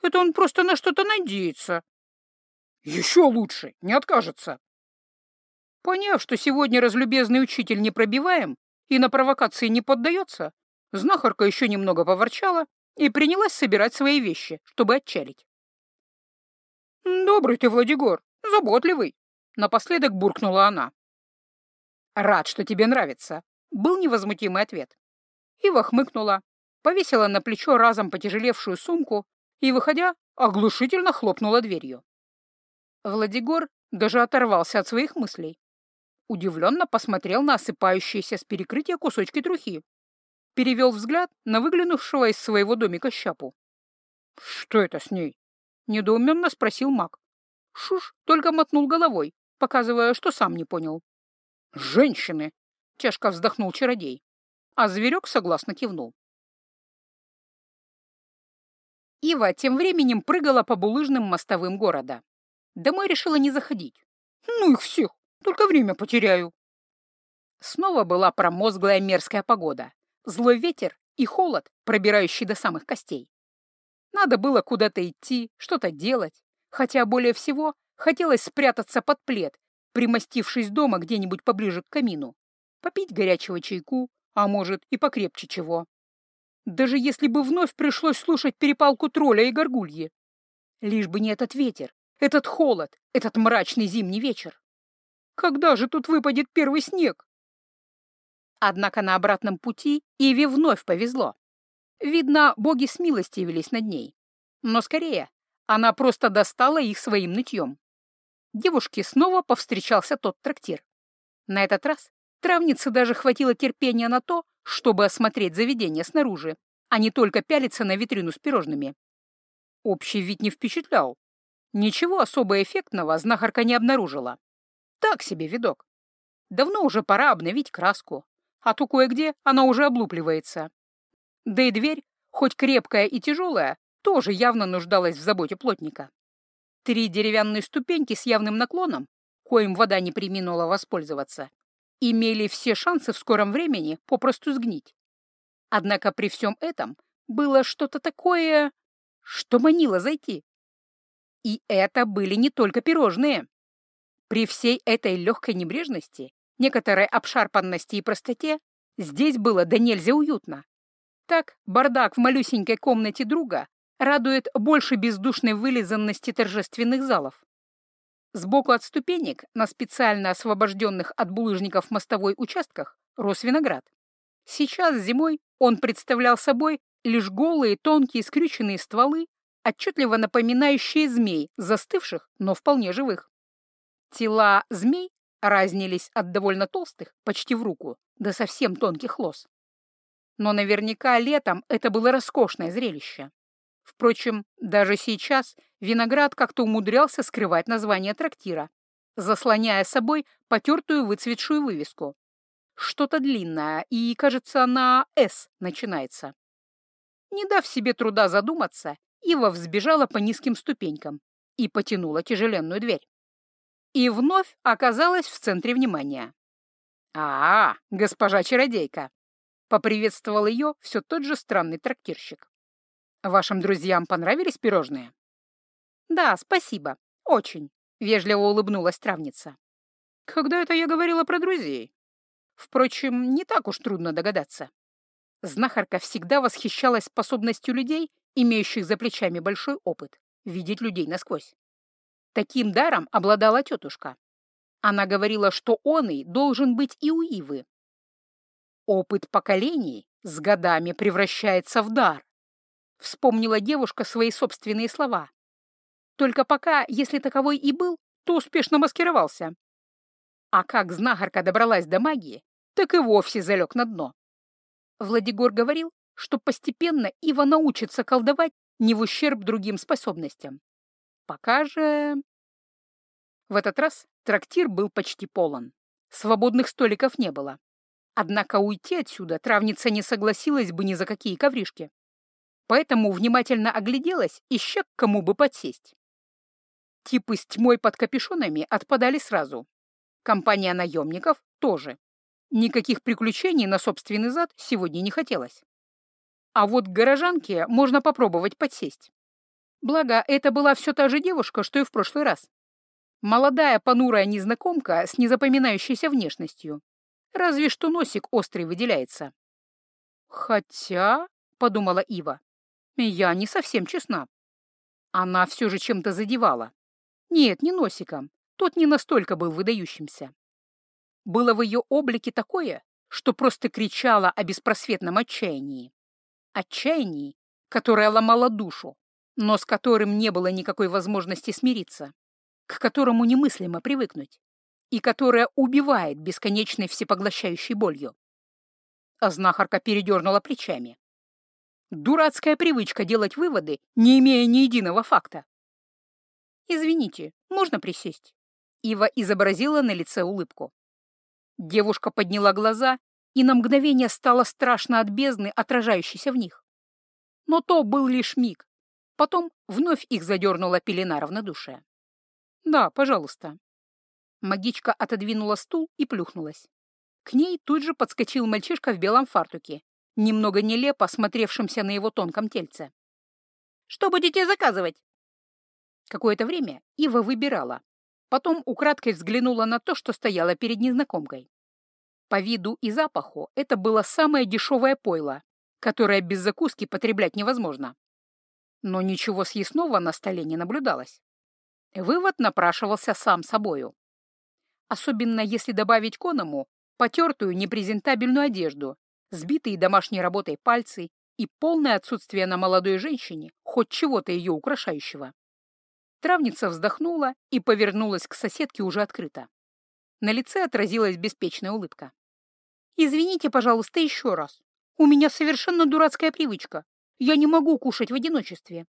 Это он просто на что-то надеется, еще лучше, не откажется. Поняв, что сегодня разлюбезный учитель не пробиваем и на провокации не поддается, знахарка еще немного поворчала и принялась собирать свои вещи, чтобы отчалить. «Добрый ты, Владигор, заботливый», — напоследок буркнула она. «Рад, что тебе нравится», — был невозмутимый ответ. Ива хмыкнула, повесила на плечо разом потяжелевшую сумку и, выходя, оглушительно хлопнула дверью. Владигор даже оторвался от своих мыслей. Удивленно посмотрел на осыпающиеся с перекрытия кусочки трухи. Перевел взгляд на выглянувшего из своего домика щапу. «Что это с ней?» — недоуменно спросил маг. Шуш только мотнул головой, показывая, что сам не понял. «Женщины!» — тяжко вздохнул чародей, а зверек согласно кивнул. Ива тем временем прыгала по булыжным мостовым города. Домой решила не заходить. Ну их всех, только время потеряю. Снова была промозглая мерзкая погода, злой ветер и холод, пробирающий до самых костей. Надо было куда-то идти, что-то делать, хотя более всего хотелось спрятаться под плед, примостившись дома где-нибудь поближе к камину, попить горячего чайку, а может и покрепче чего. Даже если бы вновь пришлось слушать перепалку тролля и горгульи. Лишь бы не этот ветер, этот холод, этот мрачный зимний вечер. Когда же тут выпадет первый снег? Однако на обратном пути Иве вновь повезло. Видно, боги с велись над ней. Но скорее, она просто достала их своим нытьем. Девушке снова повстречался тот трактир. На этот раз травнице даже хватило терпения на то, чтобы осмотреть заведение снаружи, а не только пялиться на витрину с пирожными. Общий вид не впечатлял, Ничего особо эффектного знахарка не обнаружила. Так себе видок. Давно уже пора обновить краску, а то кое-где она уже облупливается. Да и дверь, хоть крепкая и тяжелая, тоже явно нуждалась в заботе плотника. Три деревянные ступеньки с явным наклоном, коим вода не приминула воспользоваться, имели все шансы в скором времени попросту сгнить. Однако при всем этом было что-то такое, что манило зайти. И это были не только пирожные. При всей этой легкой небрежности, некоторой обшарпанности и простоте, здесь было да нельзя уютно. Так бардак в малюсенькой комнате друга радует больше бездушной вылизанности торжественных залов. Сбоку от ступенек, на специально освобожденных от булыжников мостовой участках, рос виноград. Сейчас зимой он представлял собой лишь голые, тонкие, скрюченные стволы, отчетливо напоминающие змей, застывших, но вполне живых. Тела змей разнились от довольно толстых, почти в руку, до совсем тонких лос. Но наверняка летом это было роскошное зрелище. Впрочем, даже сейчас виноград как-то умудрялся скрывать название трактира, заслоняя собой потертую выцветшую вывеску. Что-то длинное, и, кажется, на «С» начинается. Не дав себе труда задуматься, Ива взбежала по низким ступенькам и потянула тяжеленную дверь. И вновь оказалась в центре внимания. «А, -а госпожа чародейка!» — поприветствовал ее все тот же странный трактирщик. Вашим друзьям понравились пирожные? Да, спасибо. Очень. Вежливо улыбнулась травница. Когда это я говорила про друзей? Впрочем, не так уж трудно догадаться. Знахарка всегда восхищалась способностью людей, имеющих за плечами большой опыт, видеть людей насквозь. Таким даром обладала тетушка. Она говорила, что он и должен быть и у Ивы. Опыт поколений с годами превращается в дар, Вспомнила девушка свои собственные слова. Только пока, если таковой и был, то успешно маскировался. А как знахарка добралась до магии, так и вовсе залег на дно. Владигор говорил, что постепенно Ива научится колдовать не в ущерб другим способностям. Пока же... В этот раз трактир был почти полон. Свободных столиков не было. Однако уйти отсюда травница не согласилась бы ни за какие ковришки поэтому внимательно огляделась, ища к кому бы подсесть. Типы с тьмой под капюшонами отпадали сразу. Компания наемников тоже. Никаких приключений на собственный зад сегодня не хотелось. А вот к горожанке можно попробовать подсесть. Благо, это была все та же девушка, что и в прошлый раз. Молодая понурая незнакомка с незапоминающейся внешностью. Разве что носик острый выделяется. «Хотя», — подумала Ива, я не совсем честна. Она все же чем-то задевала. Нет, не носиком. Тот не настолько был выдающимся. Было в ее облике такое, что просто кричало о беспросветном отчаянии. Отчаянии, которое ломало душу, но с которым не было никакой возможности смириться, к которому немыслимо привыкнуть, и которое убивает бесконечной всепоглощающей болью. А знахарка передернула плечами. Дурацкая привычка делать выводы, не имея ни единого факта. «Извините, можно присесть?» Ива изобразила на лице улыбку. Девушка подняла глаза, и на мгновение стало страшно от бездны, отражающейся в них. Но то был лишь миг. Потом вновь их задернула пелена равнодушия. «Да, пожалуйста». Магичка отодвинула стул и плюхнулась. К ней тут же подскочил мальчишка в белом фартуке немного нелепо смотревшимся на его тонком тельце. «Что будете заказывать?» Какое-то время Ива выбирала, потом украдкой взглянула на то, что стояло перед незнакомкой. По виду и запаху это было самое дешевое пойло, которое без закуски потреблять невозможно. Но ничего съестного на столе не наблюдалось. Вывод напрашивался сам собою. Особенно если добавить коному потертую непрезентабельную одежду сбитые домашней работой пальцы и полное отсутствие на молодой женщине хоть чего-то ее украшающего. Травница вздохнула и повернулась к соседке уже открыто. На лице отразилась беспечная улыбка. «Извините, пожалуйста, еще раз. У меня совершенно дурацкая привычка. Я не могу кушать в одиночестве.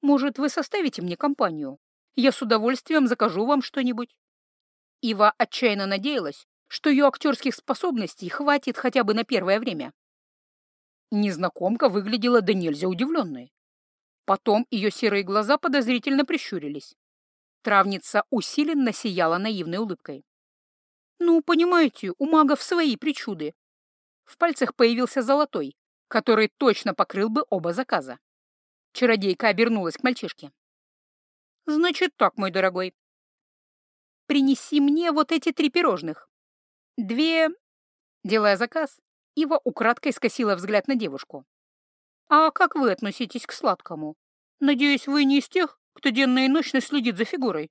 Может, вы составите мне компанию? Я с удовольствием закажу вам что-нибудь». Ива отчаянно надеялась, что ее актерских способностей хватит хотя бы на первое время. Незнакомка выглядела до нельзя удивленной. Потом ее серые глаза подозрительно прищурились. Травница усиленно сияла наивной улыбкой. «Ну, понимаете, у магов свои причуды». В пальцах появился золотой, который точно покрыл бы оба заказа. Чародейка обернулась к мальчишке. «Значит так, мой дорогой. Принеси мне вот эти три пирожных. Две...» Делая заказ, Ива украдкой скосила взгляд на девушку. «А как вы относитесь к сладкому? Надеюсь, вы не из тех, кто денно и ночно следит за фигурой?»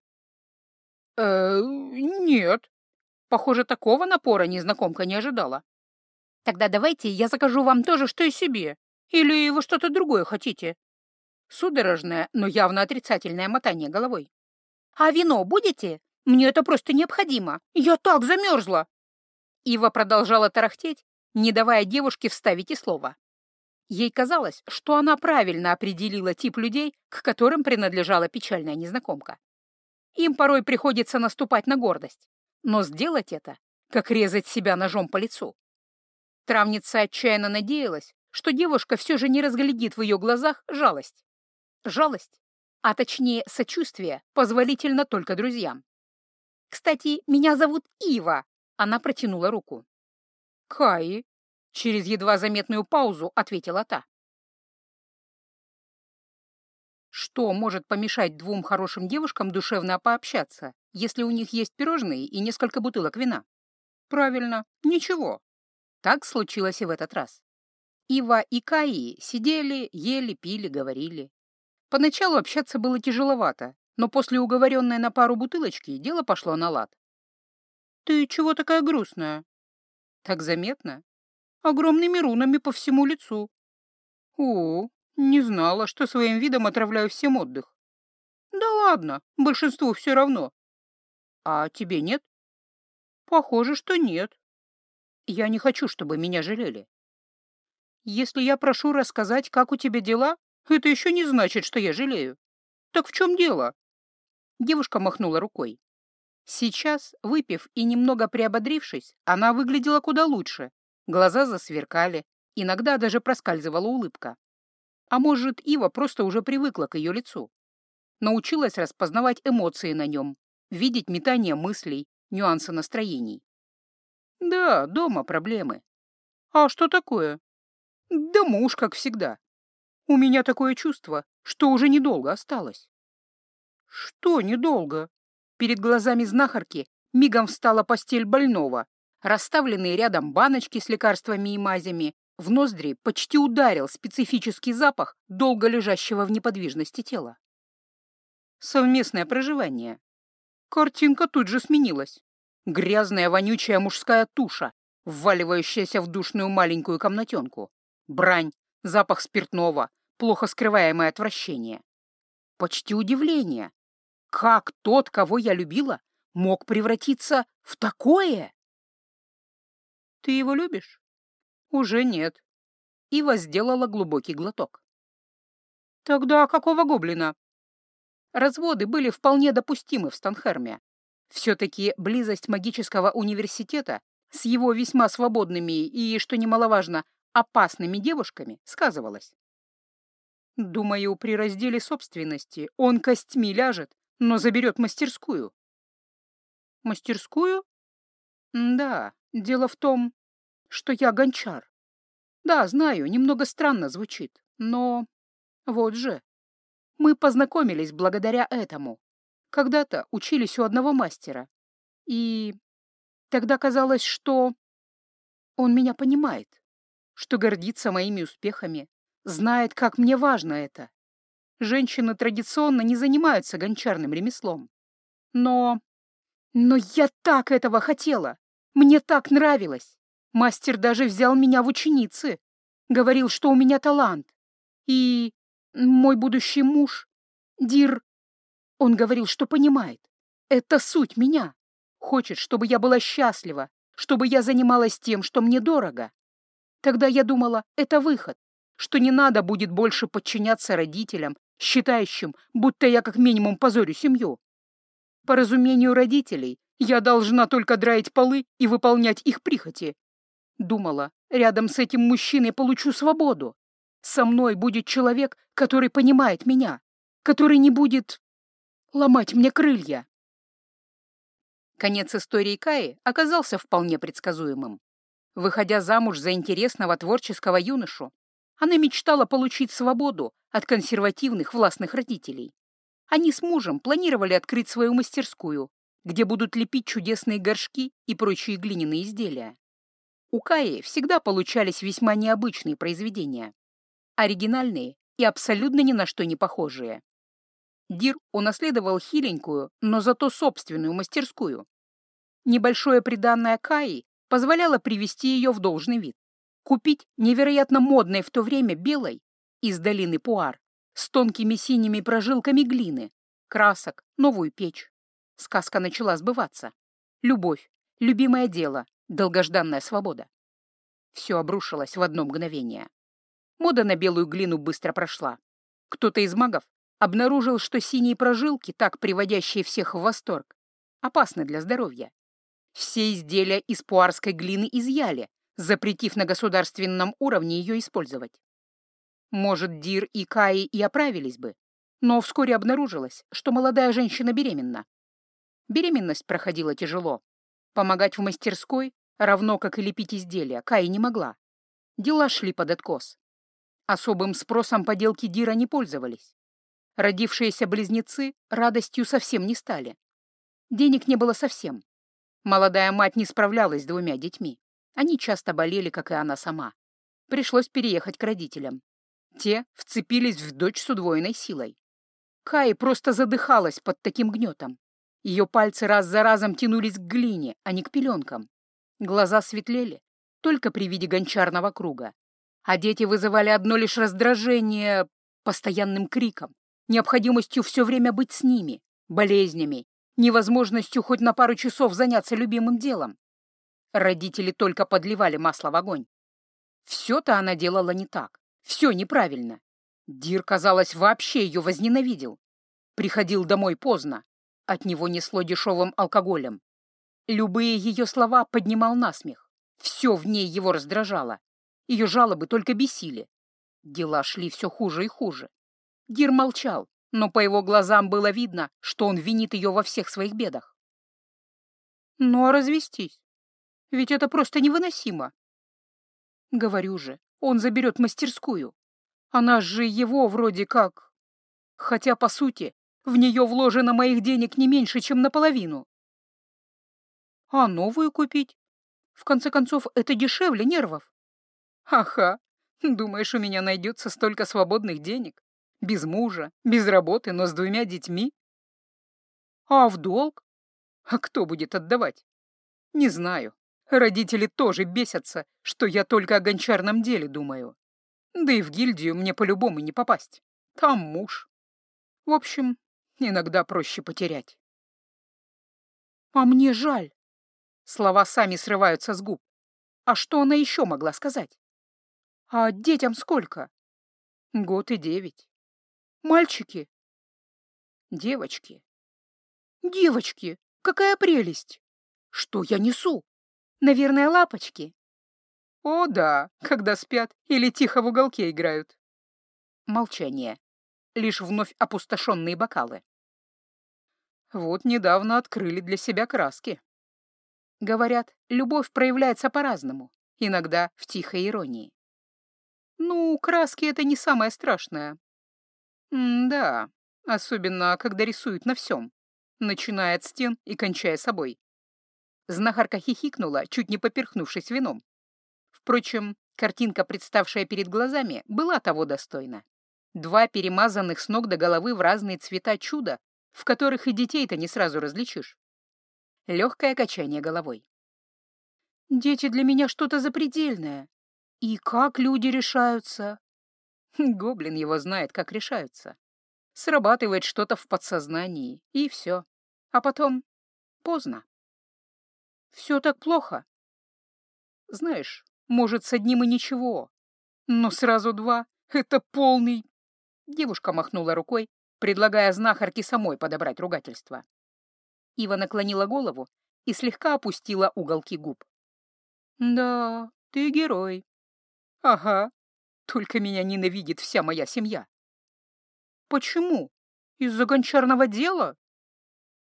«Э, нет». Похоже, такого напора незнакомка не ожидала. «Тогда давайте я закажу вам то же, что и себе. Или вы что-то другое хотите?» Судорожное, но явно отрицательное мотание головой. «А вино будете? Мне это просто необходимо. Я так замерзла!» Ива продолжала тарахтеть, не давая девушке вставить и слова. Ей казалось, что она правильно определила тип людей, к которым принадлежала печальная незнакомка. Им порой приходится наступать на гордость, но сделать это, как резать себя ножом по лицу. Травница отчаянно надеялась, что девушка все же не разглядит в ее глазах жалость. Жалость, а точнее сочувствие, позволительно только друзьям. «Кстати, меня зовут Ива», — она протянула руку. «Каи», — через едва заметную паузу ответила та. Что может помешать двум хорошим девушкам душевно пообщаться, если у них есть пирожные и несколько бутылок вина? Правильно, ничего. Так случилось и в этот раз. Ива и Каи сидели, ели, пили, говорили. Поначалу общаться было тяжеловато, но после уговоренной на пару бутылочки дело пошло на лад. «Ты чего такая грустная?» «Так заметно. Огромными рунами по всему лицу». «О, не знала, что своим видом отравляю всем отдых». «Да ладно, большинству все равно». «А тебе нет?» «Похоже, что нет. Я не хочу, чтобы меня жалели. Если я прошу рассказать, как у тебя дела, это еще не значит, что я жалею. Так в чем дело?» Девушка махнула рукой. Сейчас, выпив и немного приободрившись, она выглядела куда лучше. Глаза засверкали, иногда даже проскальзывала улыбка. А может, Ива просто уже привыкла к ее лицу. Научилась распознавать эмоции на нем, видеть метание мыслей, нюансы настроений. Да, дома проблемы. А что такое? Да муж, как всегда. У меня такое чувство, что уже недолго осталось. Что недолго? Перед глазами знахарки мигом встала постель больного. Расставленные рядом баночки с лекарствами и мазями, в ноздри почти ударил специфический запах долго лежащего в неподвижности тела. Совместное проживание. Картинка тут же сменилась. Грязная вонючая мужская туша, вваливающаяся в душную маленькую комнатенку. Брань, запах спиртного, плохо скрываемое отвращение. Почти удивление. Как тот, кого я любила, мог превратиться в такое? Ты его любишь? Уже нет. Ива сделала глубокий глоток. Тогда какого гоблина? Разводы были вполне допустимы в Станхерме. Все-таки близость магического университета с его весьма свободными и, что немаловажно, опасными девушками сказывалась. Думаю, при разделе собственности он костьми ляжет, но заберет мастерскую. Мастерскую? Да, дело в том, что я гончар. Да, знаю, немного странно звучит, но вот же. Мы познакомились благодаря этому. Когда-то учились у одного мастера. И тогда казалось, что он меня понимает, что гордится моими успехами, знает, как мне важно это. Женщины традиционно не занимаются гончарным ремеслом. Но... Но я так этого хотела! Мне так нравилось! Мастер даже взял меня в ученицы. Говорил, что у меня талант. И мой будущий муж, Дир, он говорил, что понимает. Это суть меня. Хочет, чтобы я была счастлива, чтобы я занималась тем, что мне дорого. Тогда я думала, это выход что не надо будет больше подчиняться родителям, считающим, будто я как минимум позорю семью. По разумению родителей, я должна только драить полы и выполнять их прихоти. Думала, рядом с этим мужчиной получу свободу. Со мной будет человек, который понимает меня, который не будет Ломать мне крылья. Конец истории Каи оказался вполне предсказуемым. Выходя замуж за интересного творческого юношу, она мечтала получить свободу от консервативных властных родителей. Они с мужем планировали открыть свою мастерскую, где будут лепить чудесные горшки и прочие глиняные изделия. У Каи всегда получались весьма необычные произведения, оригинальные и абсолютно ни на что не похожие. Дир унаследовал хиленькую, но зато собственную мастерскую. Небольшое приданное Каи позволяло привести ее в должный вид. Купить невероятно модной в то время белой из долины Пуар с тонкими синими прожилками глины, красок, новую печь. Сказка начала сбываться. Любовь, любимое дело, долгожданная свобода. Все обрушилось в одно мгновение. Мода на белую глину быстро прошла. Кто-то из магов обнаружил, что синие прожилки, так приводящие всех в восторг, опасны для здоровья. Все изделия из пуарской глины изъяли, запретив на государственном уровне ее использовать. Может, Дир и Каи и оправились бы, но вскоре обнаружилось, что молодая женщина беременна. Беременность проходила тяжело. Помогать в мастерской, равно как и лепить изделия, Каи не могла. Дела шли под откос. Особым спросом поделки Дира не пользовались. Родившиеся близнецы радостью совсем не стали. Денег не было совсем. Молодая мать не справлялась с двумя детьми. Они часто болели, как и она сама. Пришлось переехать к родителям. Те вцепились в дочь с удвоенной силой. Кай просто задыхалась под таким гнетом. Ее пальцы раз за разом тянулись к глине, а не к пеленкам. Глаза светлели только при виде гончарного круга. А дети вызывали одно лишь раздражение постоянным криком, необходимостью все время быть с ними, болезнями, невозможностью хоть на пару часов заняться любимым делом. Родители только подливали масло в огонь. Все-то она делала не так, все неправильно. Дир, казалось, вообще ее возненавидел. Приходил домой поздно, от него несло дешевым алкоголем. Любые ее слова поднимал насмех. Все в ней его раздражало. Ее жалобы только бесили. Дела шли все хуже и хуже. Дир молчал, но по его глазам было видно, что он винит ее во всех своих бедах. Ну а развестись? Ведь это просто невыносимо. Говорю же, он заберет мастерскую. Она же его вроде как... Хотя, по сути, в нее вложено моих денег не меньше, чем наполовину. А новую купить? В конце концов, это дешевле нервов. Ага, думаешь, у меня найдется столько свободных денег? Без мужа, без работы, но с двумя детьми? А в долг? А кто будет отдавать? Не знаю. Родители тоже бесятся, что я только о гончарном деле думаю. Да и в гильдию мне по-любому не попасть. Там муж. В общем, иногда проще потерять. А мне жаль. Слова сами срываются с губ. А что она еще могла сказать? А детям сколько? Год и девять. Мальчики? Девочки. Девочки, какая прелесть! Что я несу? Наверное, лапочки. О, да, когда спят или тихо в уголке играют. Молчание. Лишь вновь опустошенные бокалы. Вот недавно открыли для себя краски. Говорят, любовь проявляется по-разному, иногда в тихой иронии. Ну, краски — это не самое страшное. М-да, особенно когда рисуют на всем, начиная от стен и кончая собой. Знахарка хихикнула, чуть не поперхнувшись вином. Впрочем, картинка, представшая перед глазами, была того достойна. Два перемазанных с ног до головы в разные цвета чуда, в которых и детей-то не сразу различишь. Легкое качание головой. «Дети для меня что-то запредельное. И как люди решаются? [LAUGHS] Гоблин его знает, как решаются. Срабатывает что-то в подсознании, и все. А потом поздно. Все так плохо. Знаешь, может, с одним и ничего, но сразу два — это полный... Девушка махнула рукой, предлагая знахарке самой подобрать ругательство. Ива наклонила голову и слегка опустила уголки губ. «Да, ты герой». «Ага, только меня ненавидит вся моя семья. Почему? Из-за гончарного дела?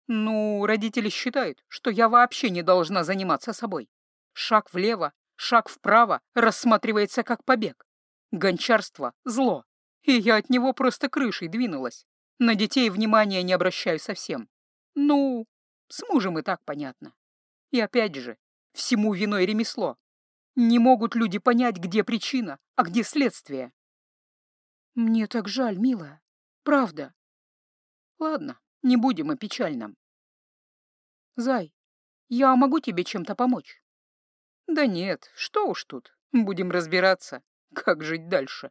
Ну, родители считают, что я вообще не должна заниматься собой. Шаг влево, шаг вправо рассматривается как побег. Гончарство — зло, и я от него просто крышей двинулась. На детей внимания не обращаю совсем. Ну, с мужем и так понятно. И опять же, всему виной ремесло. Не могут люди понять, где причина, а где следствие. Мне так жаль, милая. Правда. Ладно, не будем о печальном. Зай, я могу тебе чем-то помочь? Да нет, что уж тут. Будем разбираться, как жить дальше.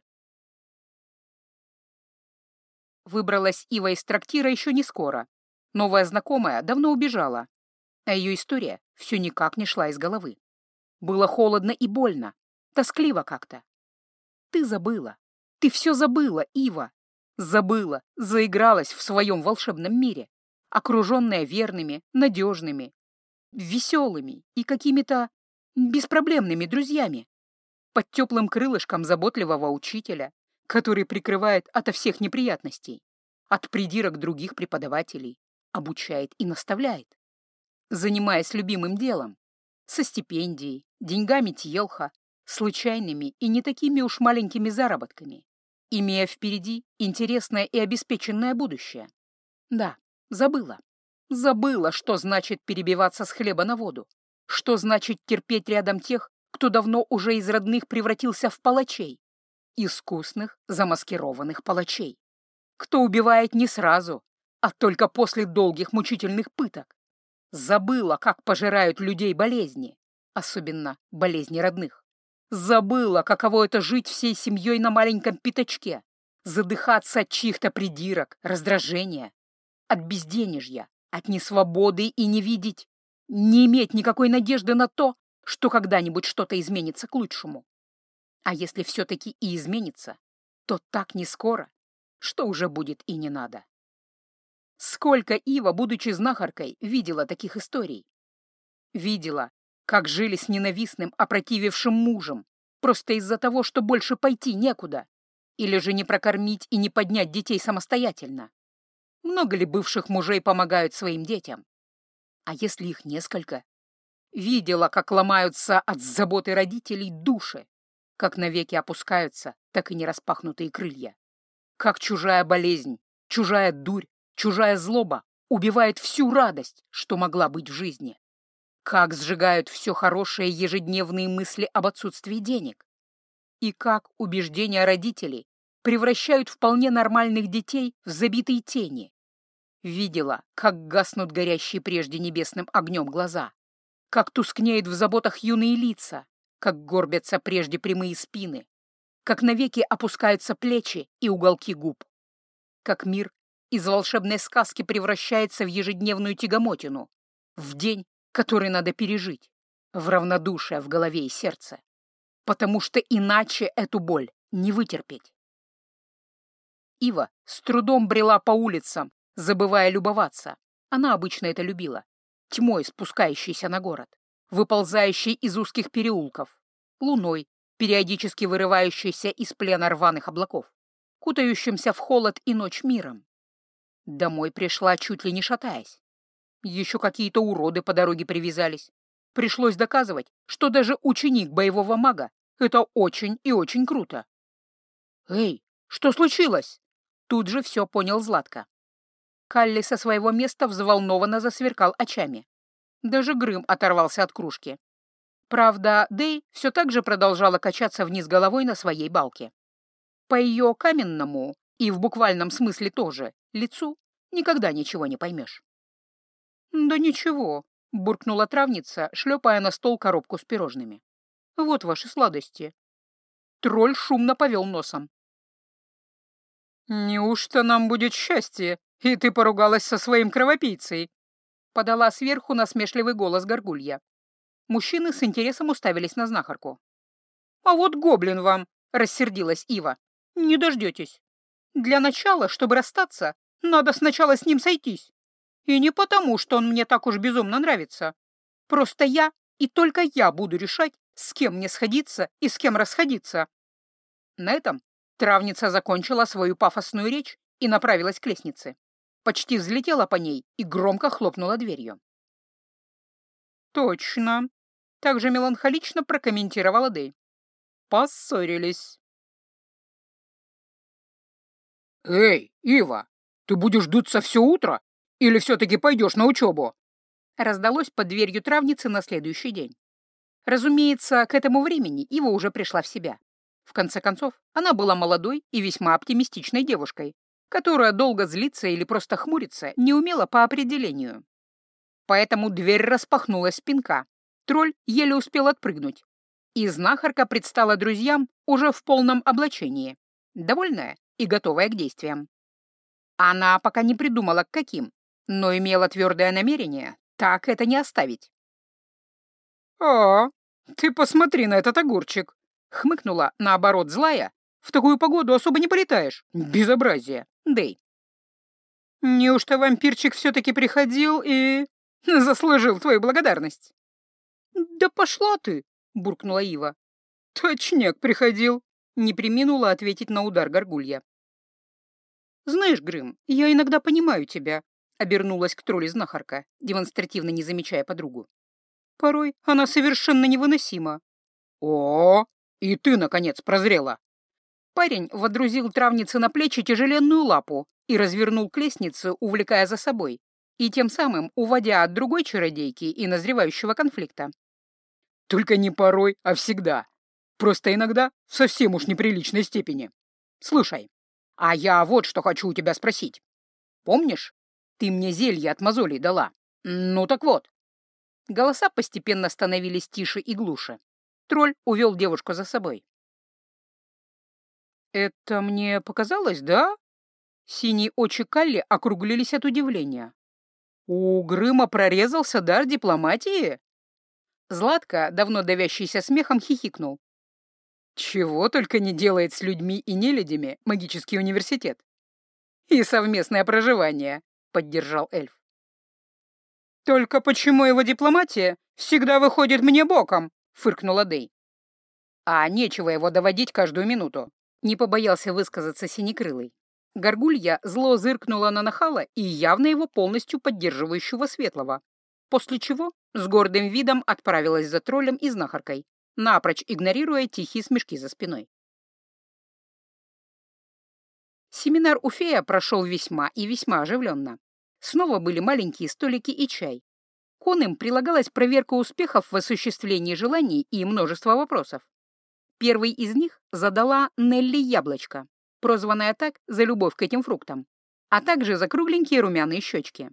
Выбралась Ива из трактира еще не скоро. Новая знакомая давно убежала, а ее история все никак не шла из головы. Было холодно и больно, тоскливо как-то. Ты забыла, ты все забыла, Ива. Забыла, заигралась в своем волшебном мире, окруженная верными, надежными, веселыми и какими-то беспроблемными друзьями, под теплым крылышком заботливого учителя, который прикрывает ото всех неприятностей, от придирок других преподавателей, обучает и наставляет, занимаясь любимым делом, со стипендией, деньгами Тьелха, случайными и не такими уж маленькими заработками, имея впереди интересное и обеспеченное будущее. Да, забыла. Забыла, что значит перебиваться с хлеба на воду, что значит терпеть рядом тех, кто давно уже из родных превратился в палачей, искусных, замаскированных палачей, кто убивает не сразу, а только после долгих мучительных пыток. Забыла, как пожирают людей болезни, особенно болезни родных. Забыла, каково это жить всей семьей на маленьком пятачке, задыхаться от чьих-то придирок, раздражения, от безденежья, от несвободы и не видеть, не иметь никакой надежды на то, что когда-нибудь что-то изменится к лучшему. А если все-таки и изменится, то так не скоро, что уже будет и не надо. Сколько Ива, будучи знахаркой, видела таких историй. Видела, как жили с ненавистным, опротивившим мужем, просто из-за того, что больше пойти некуда, или же не прокормить и не поднять детей самостоятельно. Много ли бывших мужей помогают своим детям? А если их несколько? Видела, как ломаются от заботы родителей души, как навеки опускаются, так и не распахнутые крылья. Как чужая болезнь, чужая дурь, чужая злоба убивает всю радость, что могла быть в жизни. Как сжигают все хорошее ежедневные мысли об отсутствии денег. И как убеждения родителей превращают вполне нормальных детей в забитые тени. Видела, как гаснут горящие прежде небесным огнем глаза, как тускнеют в заботах юные лица, как горбятся прежде прямые спины, как навеки опускаются плечи и уголки губ, как мир из волшебной сказки превращается в ежедневную тягомотину, в день, который надо пережить, в равнодушие в голове и сердце, потому что иначе эту боль не вытерпеть. Ива с трудом брела по улицам, забывая любоваться. Она обычно это любила. Тьмой, спускающейся на город выползающей из узких переулков, луной, периодически вырывающейся из плена рваных облаков, кутающимся в холод и ночь миром. Домой пришла, чуть ли не шатаясь. Еще какие-то уроды по дороге привязались. Пришлось доказывать, что даже ученик боевого мага — это очень и очень круто. «Эй, что случилось?» Тут же все понял Златко. Калли со своего места взволнованно засверкал очами. Даже Грым оторвался от кружки. Правда, Дэй все так же продолжала качаться вниз головой на своей балке. По ее каменному, и в буквальном смысле тоже, лицу никогда ничего не поймешь. «Да ничего», — буркнула травница, шлепая на стол коробку с пирожными. «Вот ваши сладости». Тролль шумно повел носом. «Неужто нам будет счастье, и ты поругалась со своим кровопийцей?» — подала сверху насмешливый голос горгулья. Мужчины с интересом уставились на знахарку. «А вот гоблин вам!» — рассердилась Ива. «Не дождетесь. Для начала, чтобы расстаться, надо сначала с ним сойтись. И не потому, что он мне так уж безумно нравится. Просто я и только я буду решать, с кем мне сходиться и с кем расходиться». На этом травница закончила свою пафосную речь и направилась к лестнице. почти взлетела по ней и громко хлопнула дверью. «Точно», — также меланхолично прокомментировала Дэй. «Поссорились». «Эй, Ива, ты будешь дуться все утро или все-таки пойдешь на учебу?» Раздалось под дверью травницы на следующий день. Разумеется, к этому времени Ива уже пришла в себя. В конце концов, она была молодой и весьма оптимистичной девушкой, которая долго злится или просто хмурится не умела по определению. Поэтому дверь распахнулась спинка. Тролль еле успел отпрыгнуть. И знахарка предстала друзьям уже в полном облачении, довольная и готовая к действиям. Она пока не придумала, к каким, но имела твердое намерение так это не оставить. «А, ты посмотри на этот огурчик!» — хмыкнула, наоборот, злая. «В такую погоду особо не полетаешь. Безобразие!» Дэй. «Неужто вампирчик все-таки приходил и... заслужил твою благодарность?» «Да пошла ты!» — буркнула Ива. «Точняк приходил!» — не приминула ответить на удар горгулья. «Знаешь, Грым, я иногда понимаю тебя», — обернулась к тролле знахарка, демонстративно не замечая подругу. «Порой она совершенно невыносима». «О, и ты, наконец, прозрела!» Парень водрузил травнице на плечи тяжеленную лапу и развернул к лестнице, увлекая за собой, и тем самым уводя от другой чародейки и назревающего конфликта. «Только не порой, а всегда. Просто иногда в совсем уж неприличной степени. Слушай, а я вот что хочу у тебя спросить. Помнишь, ты мне зелье от мозолей дала? Ну так вот». Голоса постепенно становились тише и глуше. Тролль увел девушку за собой. «Это мне показалось, да?» Синие очи Калли округлились от удивления. «У Грыма прорезался дар дипломатии?» Златка, давно давящийся смехом, хихикнул. «Чего только не делает с людьми и нелюдями магический университет!» «И совместное проживание», — поддержал эльф. «Только почему его дипломатия всегда выходит мне боком?» — фыркнула Дэй. «А нечего его доводить каждую минуту. Не побоялся высказаться Синекрылый. Горгулья зло зыркнула на нахала и явно его полностью поддерживающего Светлого, после чего с гордым видом отправилась за троллем и знахаркой, напрочь игнорируя тихие смешки за спиной. Семинар у фея прошел весьма и весьма оживленно. Снова были маленькие столики и чай. К им прилагалась проверка успехов в осуществлении желаний и множество вопросов. Первый из них задала Нелли Яблочко, прозванная так за любовь к этим фруктам, а также за кругленькие румяные щечки.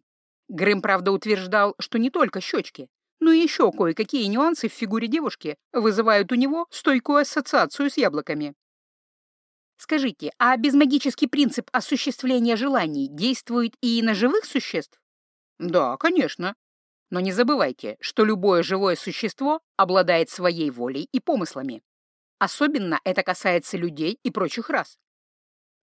Грым, правда, утверждал, что не только щечки, но и еще кое-какие нюансы в фигуре девушки вызывают у него стойкую ассоциацию с яблоками. Скажите, а безмагический принцип осуществления желаний действует и на живых существ? Да, конечно. Но не забывайте, что любое живое существо обладает своей волей и помыслами. Особенно это касается людей и прочих рас.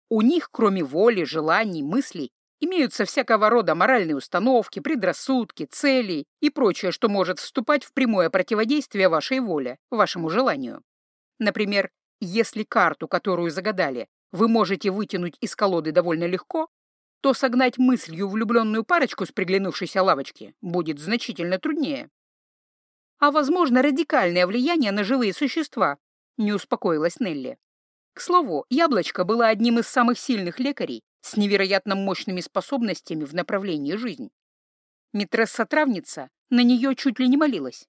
У них, кроме воли, желаний, мыслей, имеются всякого рода моральные установки, предрассудки, цели и прочее, что может вступать в прямое противодействие вашей воле, вашему желанию. Например, если карту, которую загадали, вы можете вытянуть из колоды довольно легко, то согнать мыслью влюбленную парочку с приглянувшейся лавочки будет значительно труднее. А, возможно, радикальное влияние на живые существа, не успокоилась Нелли. К слову, Яблочко было одним из самых сильных лекарей с невероятно мощными способностями в направлении жизни. Митресса-травница на нее чуть ли не молилась.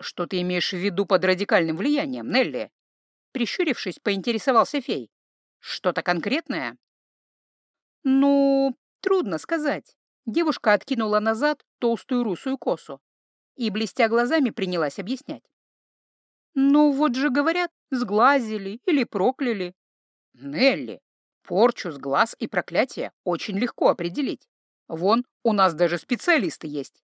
«Что ты имеешь в виду под радикальным влиянием, Нелли?» Прищурившись, поинтересовался фей. «Что-то конкретное?» «Ну, трудно сказать». Девушка откинула назад толстую русую косу и, блестя глазами, принялась объяснять. Ну вот же говорят, сглазили или прокляли. Нелли, порчу с глаз и проклятие очень легко определить. Вон, у нас даже специалисты есть.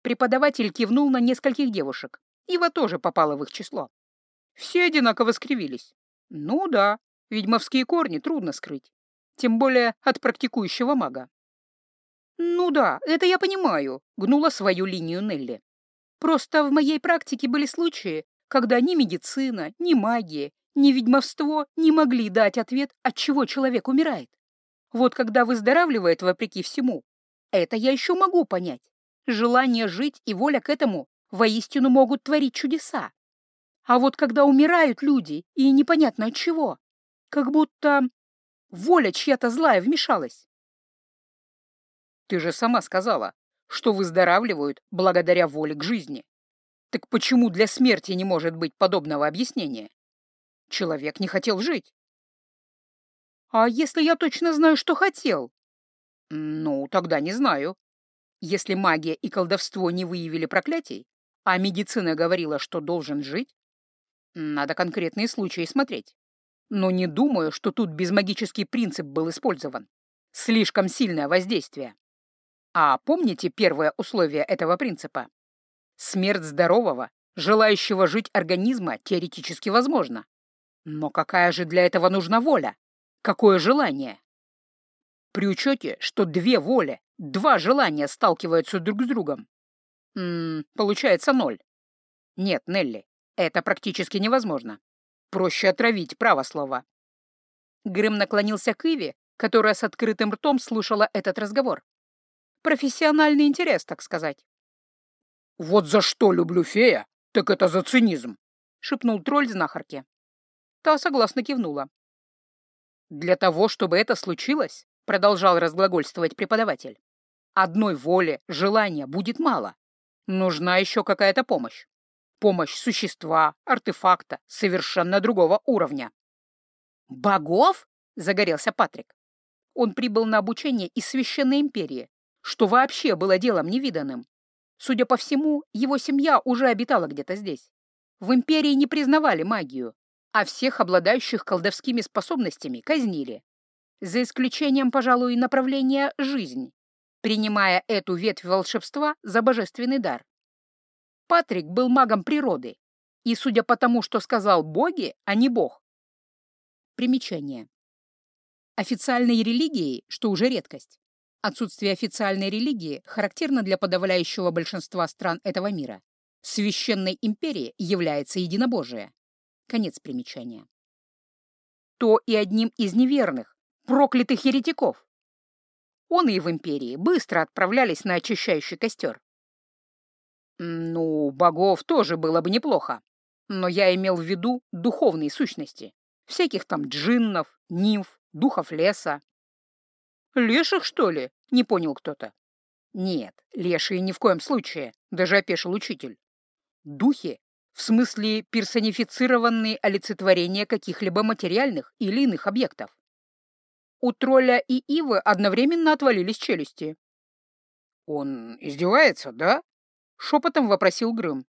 Преподаватель кивнул на нескольких девушек. Ива тоже попала в их число. Все одинаково скривились. Ну да, ведьмовские корни трудно скрыть. Тем более от практикующего мага. «Ну да, это я понимаю», — гнула свою линию Нелли. «Просто в моей практике были случаи, когда ни медицина, ни магия, ни ведьмовство не могли дать ответ, от чего человек умирает. Вот когда выздоравливает вопреки всему, это я еще могу понять. Желание жить и воля к этому воистину могут творить чудеса. А вот когда умирают люди, и непонятно от чего, как будто воля чья-то злая вмешалась. Ты же сама сказала, что выздоравливают благодаря воле к жизни. Так почему для смерти не может быть подобного объяснения? Человек не хотел жить. А если я точно знаю, что хотел? Ну, тогда не знаю. Если магия и колдовство не выявили проклятий, а медицина говорила, что должен жить, надо конкретные случаи смотреть. Но не думаю, что тут безмагический принцип был использован. Слишком сильное воздействие. А помните первое условие этого принципа? Смерть здорового, желающего жить организма теоретически возможна. Но какая же для этого нужна воля? Какое желание? При учете, что две воли, два желания сталкиваются друг с другом. М -м, получается ноль. Нет, Нелли, это практически невозможно. Проще отравить право слова. Грым наклонился к Иве, которая с открытым ртом слушала этот разговор. Профессиональный интерес, так сказать. «Вот за что люблю фея, так это за цинизм!» — шепнул тролль знахарке. Та согласно кивнула. «Для того, чтобы это случилось, — продолжал разглагольствовать преподаватель, — одной воли, желания будет мало. Нужна еще какая-то помощь. Помощь существа, артефакта, совершенно другого уровня». «Богов?» — загорелся Патрик. Он прибыл на обучение из Священной Империи, что вообще было делом невиданным. Судя по всему, его семья уже обитала где-то здесь. В Империи не признавали магию, а всех обладающих колдовскими способностями казнили. За исключением, пожалуй, направления «жизнь», принимая эту ветвь волшебства за божественный дар. Патрик был магом природы, и, судя по тому, что сказал боги, а не бог. Примечание. Официальной религией, что уже редкость, отсутствие официальной религии характерно для подавляющего большинства стран этого мира. Священной империи является единобожие. Конец примечания. То и одним из неверных, проклятых еретиков. Он и в империи быстро отправлялись на очищающий костер. Ну, богов тоже было бы неплохо, но я имел в виду духовные сущности, всяких там джиннов, нимф, духов леса. «Леших, что ли?» — не понял кто-то. «Нет, лешие ни в коем случае», — даже опешил учитель. «Духи в смысле персонифицированные олицетворения каких-либо материальных или иных объектов. У тролля и ивы одновременно отвалились челюсти. «Он издевается, да?» — шепотом вопросил Грым.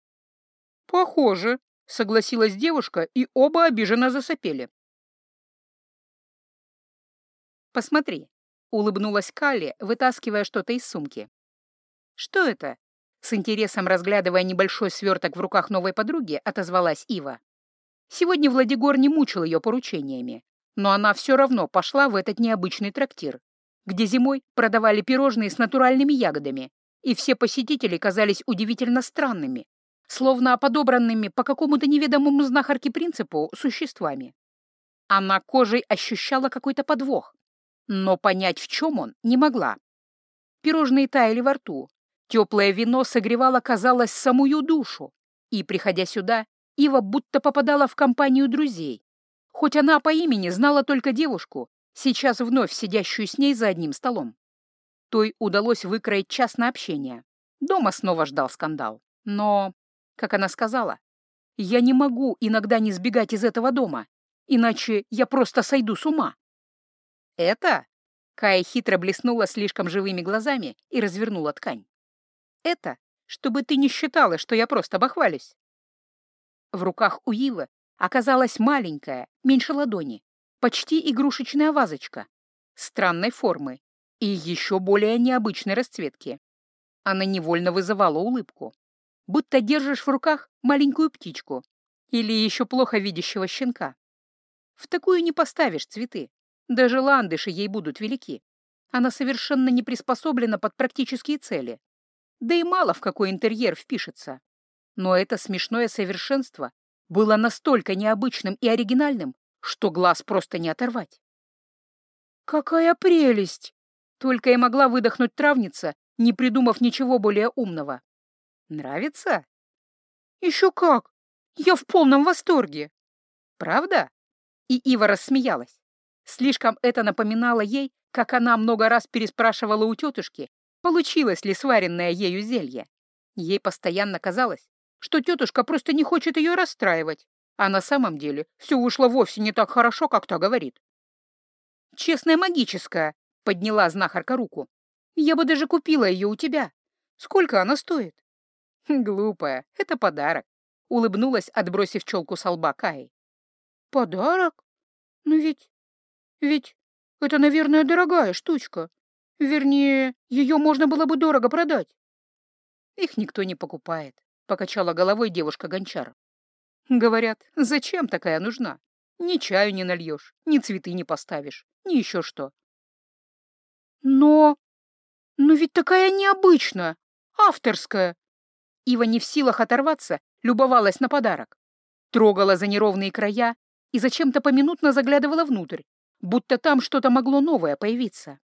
«Похоже», — согласилась девушка, и оба обиженно засопели. «Посмотри», — улыбнулась Калли, вытаскивая что-то из сумки. «Что это?» С интересом разглядывая небольшой сверток в руках новой подруги, отозвалась Ива. Сегодня Владигор не мучил ее поручениями, но она все равно пошла в этот необычный трактир, где зимой продавали пирожные с натуральными ягодами, и все посетители казались удивительно странными, словно подобранными по какому-то неведомому знахарке принципу существами. Она кожей ощущала какой-то подвох, но понять, в чем он, не могла. Пирожные таяли во рту, Теплое вино согревало, казалось, самую душу, и, приходя сюда, Ива будто попадала в компанию друзей. Хоть она по имени знала только девушку, сейчас вновь сидящую с ней за одним столом. Той удалось выкроить час на общение. Дома снова ждал скандал. Но, как она сказала, «Я не могу иногда не сбегать из этого дома, иначе я просто сойду с ума». «Это?» Кая хитро блеснула слишком живыми глазами и развернула ткань. Это, чтобы ты не считала, что я просто бахвалюсь. В руках у Ивы оказалась маленькая, меньше ладони, почти игрушечная вазочка, странной формы и еще более необычной расцветки. Она невольно вызывала улыбку, будто держишь в руках маленькую птичку или еще плохо видящего щенка. В такую не поставишь цветы, даже ландыши ей будут велики. Она совершенно не приспособлена под практические цели. Да и мало в какой интерьер впишется. Но это смешное совершенство было настолько необычным и оригинальным, что глаз просто не оторвать. «Какая прелесть!» Только и могла выдохнуть травница, не придумав ничего более умного. «Нравится?» «Еще как! Я в полном восторге!» «Правда?» И Ива рассмеялась. Слишком это напоминало ей, как она много раз переспрашивала у тетушки, получилось ли сваренное ею зелье. Ей постоянно казалось, что тетушка просто не хочет ее расстраивать, а на самом деле все вышло вовсе не так хорошо, как та говорит. «Честная магическая», — подняла знахарка руку. «Я бы даже купила ее у тебя. Сколько она стоит?» «Глупая, это подарок», — улыбнулась, отбросив челку со лба Каи. «Подарок? Ну ведь... ведь это, наверное, дорогая штучка. Вернее, ее можно было бы дорого продать». «Их никто не покупает», — покачала головой девушка-гончар. «Говорят, зачем такая нужна? Ни чаю не нальешь, ни цветы не поставишь, ни еще что». «Но... но ведь такая необычная, авторская!» Ива не в силах оторваться, любовалась на подарок. Трогала за неровные края и зачем-то поминутно заглядывала внутрь, будто там что-то могло новое появиться.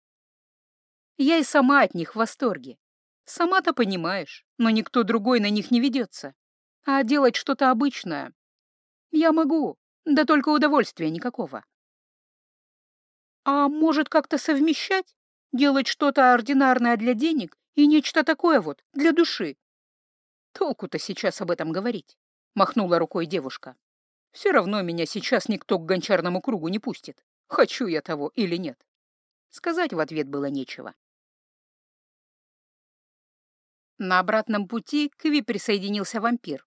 Я и сама от них в восторге. Сама-то понимаешь, но никто другой на них не ведется. А делать что-то обычное я могу, да только удовольствия никакого. А может как-то совмещать? Делать что-то ординарное для денег и нечто такое вот для души? Толку-то сейчас об этом говорить, махнула рукой девушка. Все равно меня сейчас никто к гончарному кругу не пустит, хочу я того или нет. Сказать в ответ было нечего. На обратном пути к Иви присоединился вампир.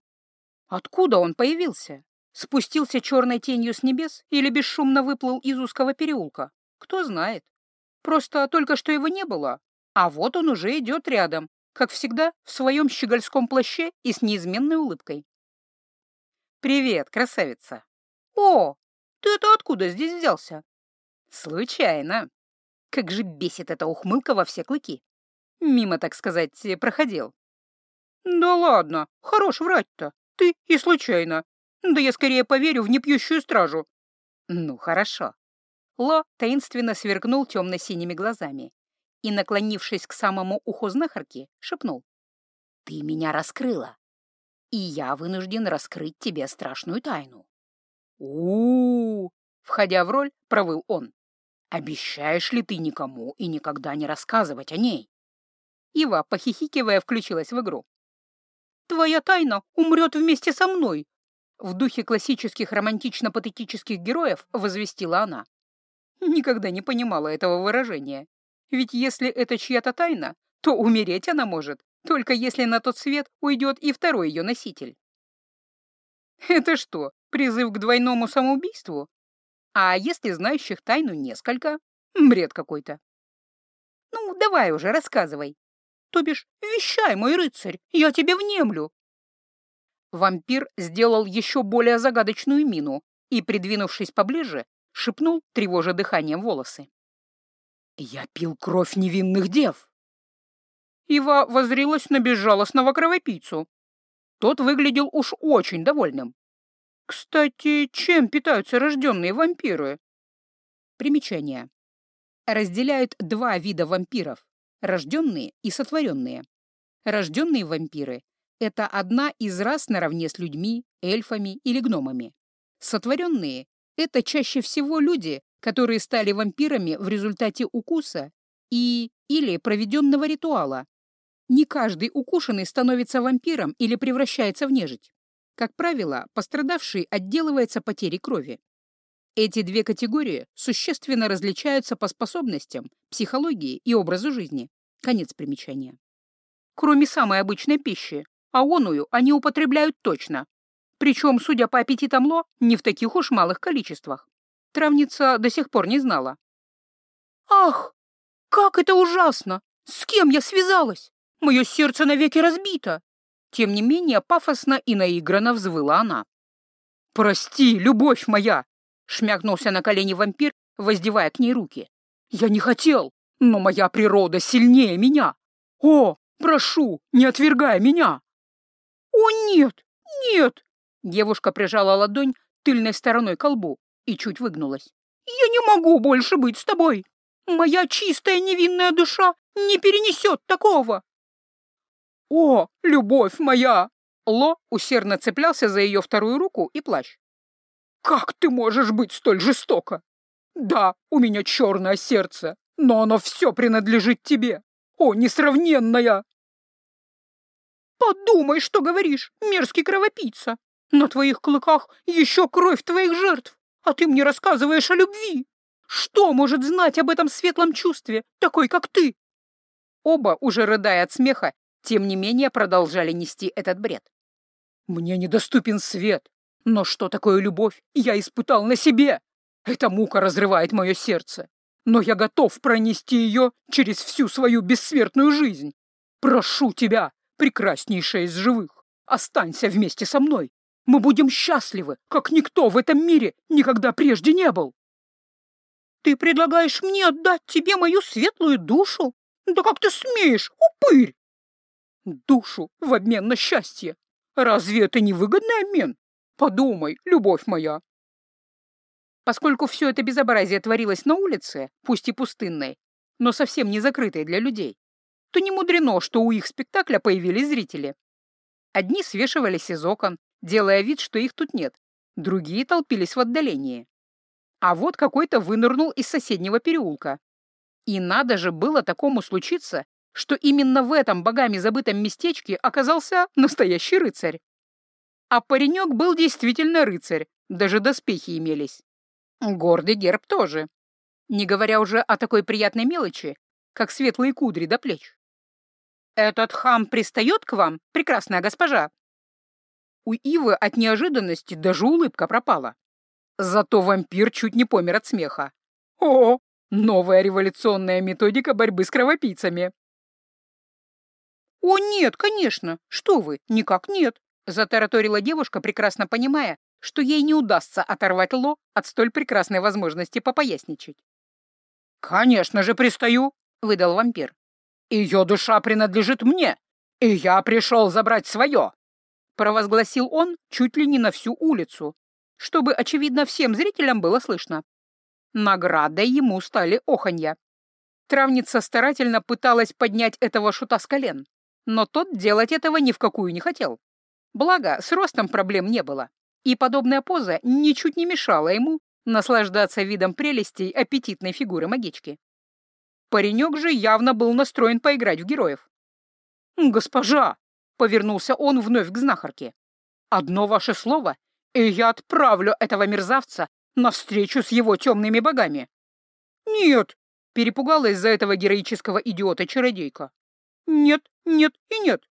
Откуда он появился? Спустился черной тенью с небес или бесшумно выплыл из узкого переулка? Кто знает. Просто только что его не было, а вот он уже идет рядом, как всегда, в своем щегольском плаще и с неизменной улыбкой. «Привет, красавица!» «О, ты это откуда здесь взялся?» «Случайно. Как же бесит эта ухмылка во все клыки. Мимо, так сказать, проходил». «Да ладно, хорош врать-то. Ты и случайно. Да я скорее поверю в непьющую стражу». «Ну, хорошо». Ло таинственно сверкнул темно-синими глазами и, наклонившись к самому уху знахарки, шепнул. «Ты меня раскрыла, и я вынужден раскрыть тебе страшную тайну». У, -у, -у входя в роль, провыл он. «Обещаешь ли ты никому и никогда не рассказывать о ней?» Ива, похихикивая, включилась в игру. «Твоя тайна умрет вместе со мной!» В духе классических романтично-патетических героев возвестила она. Никогда не понимала этого выражения. Ведь если это чья-то тайна, то умереть она может, только если на тот свет уйдет и второй ее носитель. Это что, призыв к двойному самоубийству? А если знающих тайну несколько? Бред какой-то. Ну, давай уже, рассказывай. То бишь, вещай, мой рыцарь, я тебе внемлю. Вампир сделал еще более загадочную мину и, придвинувшись поближе, шепнул, тревожа дыханием волосы. «Я пил кровь невинных дев!» Ива возрилась на безжалостного кровопийцу. Тот выглядел уж очень довольным. «Кстати, чем питаются рожденные вампиры?» Примечание. Разделяют два вида вампиров — рожденные и сотворенные. Рожденные вампиры — это одна из рас наравне с людьми, эльфами или гномами. Сотворенные — это чаще всего люди, которые стали вампирами в результате укуса и или проведенного ритуала. Не каждый укушенный становится вампиром или превращается в нежить. Как правило, пострадавший отделывается потерей крови. Эти две категории существенно различаются по способностям, психологии и образу жизни. Конец примечания. Кроме самой обычной пищи, а оную они употребляют точно. Причем, судя по аппетитам Ло, не в таких уж малых количествах. Травница до сих пор не знала. «Ах, как это ужасно! С кем я связалась? Мое сердце навеки разбито!» Тем не менее, пафосно и наигранно взвыла она. «Прости, любовь моя!» — шмякнулся на колени вампир, воздевая к ней руки. «Я не хотел, но моя природа сильнее меня! О, прошу, не отвергай меня!» «О, нет, нет!» Девушка прижала ладонь тыльной стороной к колбу и чуть выгнулась. «Я не могу больше быть с тобой! Моя чистая невинная душа не перенесет такого!» «О, любовь моя!» Ло усердно цеплялся за ее вторую руку и плащ. «Как ты можешь быть столь жестоко? Да, у меня черное сердце, но оно все принадлежит тебе. О, несравненная!» «Подумай, что говоришь, мерзкий кровопийца! На твоих клыках еще кровь твоих жертв, а ты мне рассказываешь о любви! Что может знать об этом светлом чувстве, такой, как ты?» Оба, уже рыдая от смеха, тем не менее продолжали нести этот бред. «Мне недоступен свет, но что такое любовь, я испытал на себе. Эта мука разрывает мое сердце, но я готов пронести ее через всю свою бессмертную жизнь. Прошу тебя, прекраснейшая из живых, останься вместе со мной. Мы будем счастливы, как никто в этом мире никогда прежде не был. Ты предлагаешь мне отдать тебе мою светлую душу? Да как ты смеешь, упырь! Душу в обмен на счастье. Разве это не выгодный обмен? Подумай, любовь моя. Поскольку все это безобразие творилось на улице, пусть и пустынной, но совсем не закрытой для людей, то не мудрено, что у их спектакля появились зрители. Одни свешивались из окон, делая вид, что их тут нет, другие толпились в отдалении. А вот какой-то вынырнул из соседнего переулка. И надо же было такому случиться, что именно в этом богами забытом местечке оказался настоящий рыцарь. А паренек был действительно рыцарь, даже доспехи имелись. Гордый герб тоже. Не говоря уже о такой приятной мелочи, как светлые кудри до плеч. «Этот хам пристает к вам, прекрасная госпожа?» У Ивы от неожиданности даже улыбка пропала. Зато вампир чуть не помер от смеха. О, новая революционная методика борьбы с кровопийцами. «О, нет, конечно! Что вы, никак нет!» — затараторила девушка, прекрасно понимая, что ей не удастся оторвать Ло от столь прекрасной возможности попоясничать. «Конечно же пристаю!» — выдал вампир. «Ее душа принадлежит мне, и я пришел забрать свое!» — провозгласил он чуть ли не на всю улицу, чтобы, очевидно, всем зрителям было слышно. Наградой ему стали оханья. Травница старательно пыталась поднять этого шута с колен, но тот делать этого ни в какую не хотел. Благо, с ростом проблем не было, и подобная поза ничуть не мешала ему наслаждаться видом прелестей аппетитной фигуры магички. Паренек же явно был настроен поиграть в героев. «Госпожа!» — повернулся он вновь к знахарке. «Одно ваше слово, и я отправлю этого мерзавца на встречу с его темными богами». «Нет!» — перепугалась из-за этого героического идиота-чародейка. «Нет, нет и нет.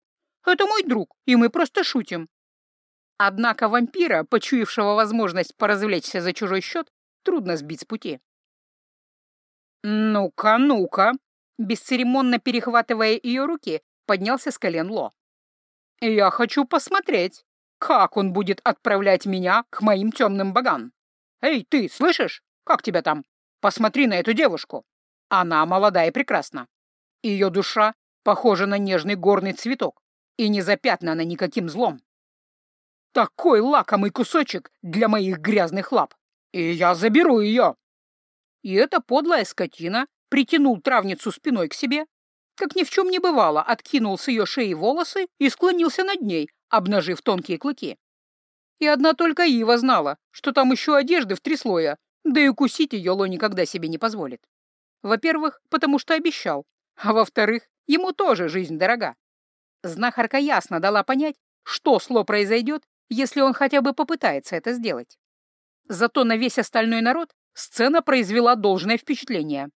Это мой друг, и мы просто шутим». Однако вампира, почуявшего возможность поразвлечься за чужой счет, трудно сбить с пути. «Ну-ка, ну-ка!» Бесцеремонно перехватывая ее руки, поднялся с колен Ло. «Я хочу посмотреть, как он будет отправлять меня к моим темным богам. Эй, ты, слышишь? Как тебя там? Посмотри на эту девушку. Она молода и прекрасна. Ее душа похожа на нежный горный цветок и не запятнана никаким злом. Такой лакомый кусочек для моих грязных лап, и я заберу ее. И эта подлая скотина притянул травницу спиной к себе, как ни в чем не бывало, откинул с ее шеи волосы и склонился над ней, обнажив тонкие клыки. И одна только Ива знала, что там еще одежды в три слоя, да и укусить ее Ло никогда себе не позволит. Во-первых, потому что обещал, а во-вторых, ему тоже жизнь дорога. Знахарка ясно дала понять, что с Ло произойдет, если он хотя бы попытается это сделать. Зато на весь остальной народ сцена произвела должное впечатление.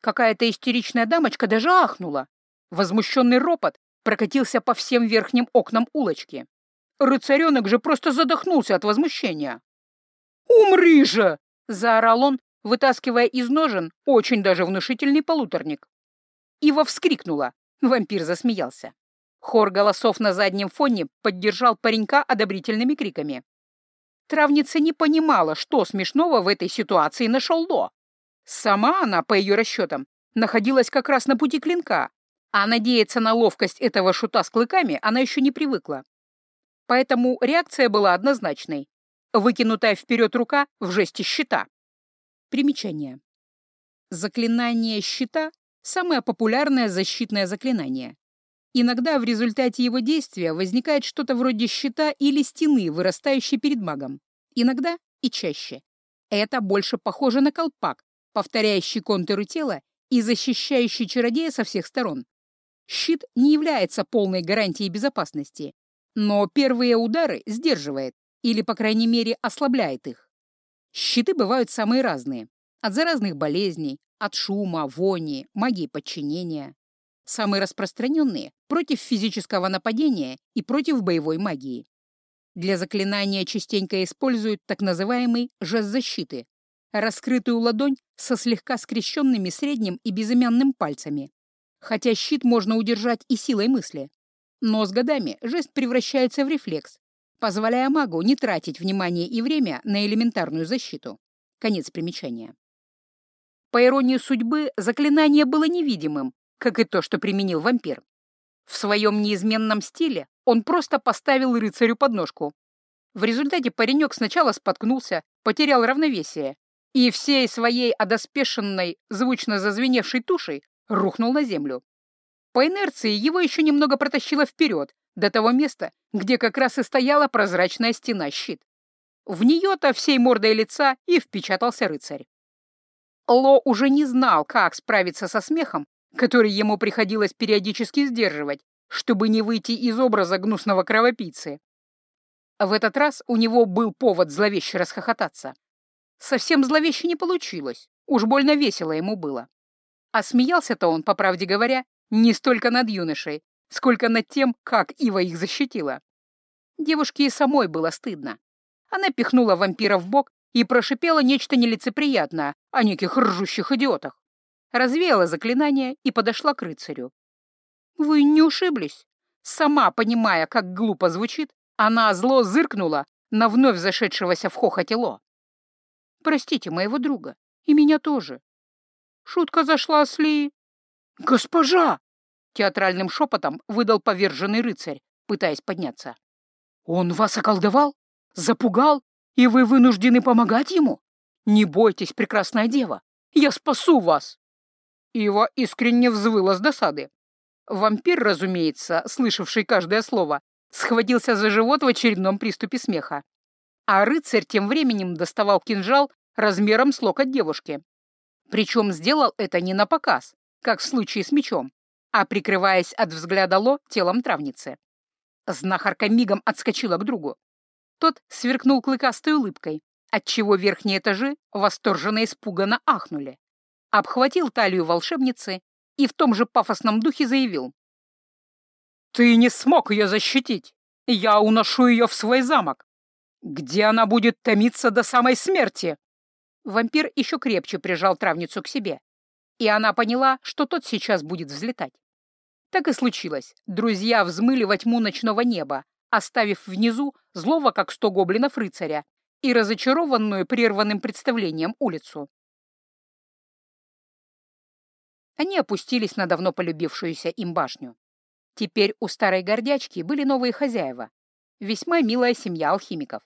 Какая-то истеричная дамочка даже ахнула. Возмущенный ропот прокатился по всем верхним окнам улочки. Рыцаренок же просто задохнулся от возмущения. «Умри же!» — заорал он, вытаскивая из ножен очень даже внушительный полуторник. Ива вскрикнула. Вампир засмеялся. Хор голосов на заднем фоне поддержал паренька одобрительными криками. Травница не понимала, что смешного в этой ситуации нашел Ло. Сама она, по ее расчетам, находилась как раз на пути клинка, а надеяться на ловкость этого шута с клыками она еще не привыкла. Поэтому реакция была однозначной. Выкинутая вперед рука в жесте щита. Примечание. Заклинание щита — самое популярное защитное заклинание. Иногда в результате его действия возникает что-то вроде щита или стены, вырастающей перед магом. Иногда и чаще. Это больше похоже на колпак, повторяющий контуры тела и защищающий чародея со всех сторон. Щит не является полной гарантией безопасности, но первые удары сдерживает или, по крайней мере, ослабляет их. Щиты бывают самые разные. От заразных болезней, от шума, вони, магии подчинения. Самые распространенные — против физического нападения и против боевой магии. Для заклинания частенько используют так называемый жест защиты — раскрытую ладонь со слегка скрещенными средним и безымянным пальцами. Хотя щит можно удержать и силой мысли. Но с годами жест превращается в рефлекс, позволяя магу не тратить внимание и время на элементарную защиту. Конец примечания. По иронии судьбы, заклинание было невидимым, как и то, что применил вампир. В своем неизменном стиле он просто поставил рыцарю подножку. В результате паренек сначала споткнулся, потерял равновесие и всей своей одоспешенной, звучно зазвеневшей тушей рухнул на землю. По инерции его еще немного протащило вперед, до того места, где как раз и стояла прозрачная стена-щит. В нее-то всей мордой лица и впечатался рыцарь. Ло уже не знал, как справиться со смехом, который ему приходилось периодически сдерживать, чтобы не выйти из образа гнусного кровопийцы. В этот раз у него был повод зловеще расхохотаться. Совсем зловеще не получилось, уж больно весело ему было. А смеялся-то он, по правде говоря, не столько над юношей, сколько над тем, как Ива их защитила. Девушке и самой было стыдно. Она пихнула вампира в бок и прошипела нечто нелицеприятное о неких ржущих идиотах. Развеяла заклинание и подошла к рыцарю. «Вы не ушиблись?» Сама, понимая, как глупо звучит, она зло зыркнула на вновь зашедшегося в хохоте Ло. «Простите моего друга, и меня тоже. Шутка зашла с Ли...» «Госпожа!» — театральным шепотом выдал поверженный рыцарь, пытаясь подняться. «Он вас околдовал? Запугал? И вы вынуждены помогать ему? Не бойтесь, прекрасная дева, я спасу вас!» Ива искренне взвыла с досады. Вампир, разумеется, слышавший каждое слово, схватился за живот в очередном приступе смеха. А рыцарь тем временем доставал кинжал размером с локоть девушки. Причем сделал это не на показ, как в случае с мечом, а прикрываясь от взгляда Ло телом травницы. Знахарка мигом отскочила к другу. Тот сверкнул клыкастой улыбкой, отчего верхние этажи восторженно испуганно ахнули. Обхватил талию волшебницы и в том же пафосном духе заявил. «Ты не смог ее защитить! Я уношу ее в свой замок! Где она будет томиться до самой смерти?» Вампир еще крепче прижал травницу к себе, и она поняла, что тот сейчас будет взлетать. Так и случилось. Друзья взмыли во тьму ночного неба, оставив внизу злого, как сто гоблинов рыцаря, и разочарованную прерванным представлением улицу. Они опустились на давно полюбившуюся им башню. Теперь у старой гордячки были новые хозяева. Весьма милая семья алхимиков.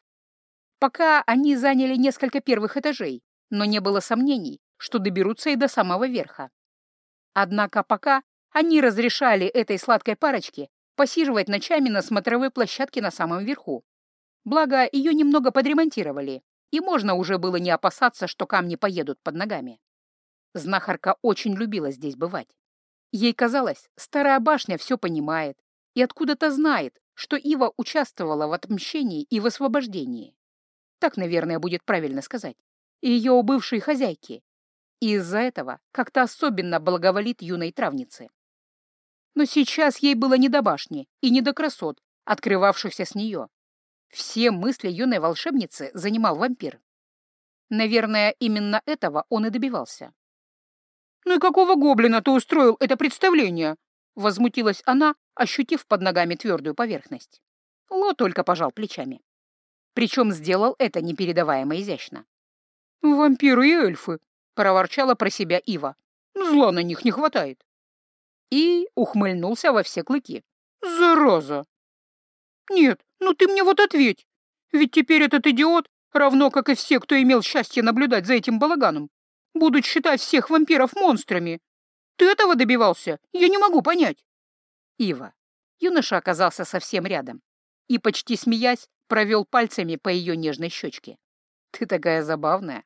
Пока они заняли несколько первых этажей, но не было сомнений, что доберутся и до самого верха. Однако пока они разрешали этой сладкой парочке посиживать ночами на смотровой площадке на самом верху. Благо, ее немного подремонтировали, и можно уже было не опасаться, что камни поедут под ногами. Знахарка очень любила здесь бывать. Ей казалось, старая башня все понимает и откуда-то знает, что Ива участвовала в отмщении и в освобождении. Так, наверное, будет правильно сказать. Ее у бывшей хозяйки. И из-за этого как-то особенно благоволит юной травнице. Но сейчас ей было не до башни и не до красот, открывавшихся с нее. Все мысли юной волшебницы занимал вампир. Наверное, именно этого он и добивался. «Ну и какого гоблина ты устроил это представление?» — возмутилась она, ощутив под ногами твердую поверхность. Ло только пожал плечами. Причем сделал это непередаваемо изящно. «Вампиры и эльфы!» — проворчала про себя Ива. «Зла на них не хватает!» И ухмыльнулся во все клыки. «Зараза!» «Нет, ну ты мне вот ответь! Ведь теперь этот идиот, равно как и все, кто имел счастье наблюдать за этим балаганом, будут считать всех вампиров монстрами. Ты этого добивался? Я не могу понять. Ива. Юноша оказался совсем рядом и, почти смеясь, провел пальцами по ее нежной щечке. Ты такая забавная.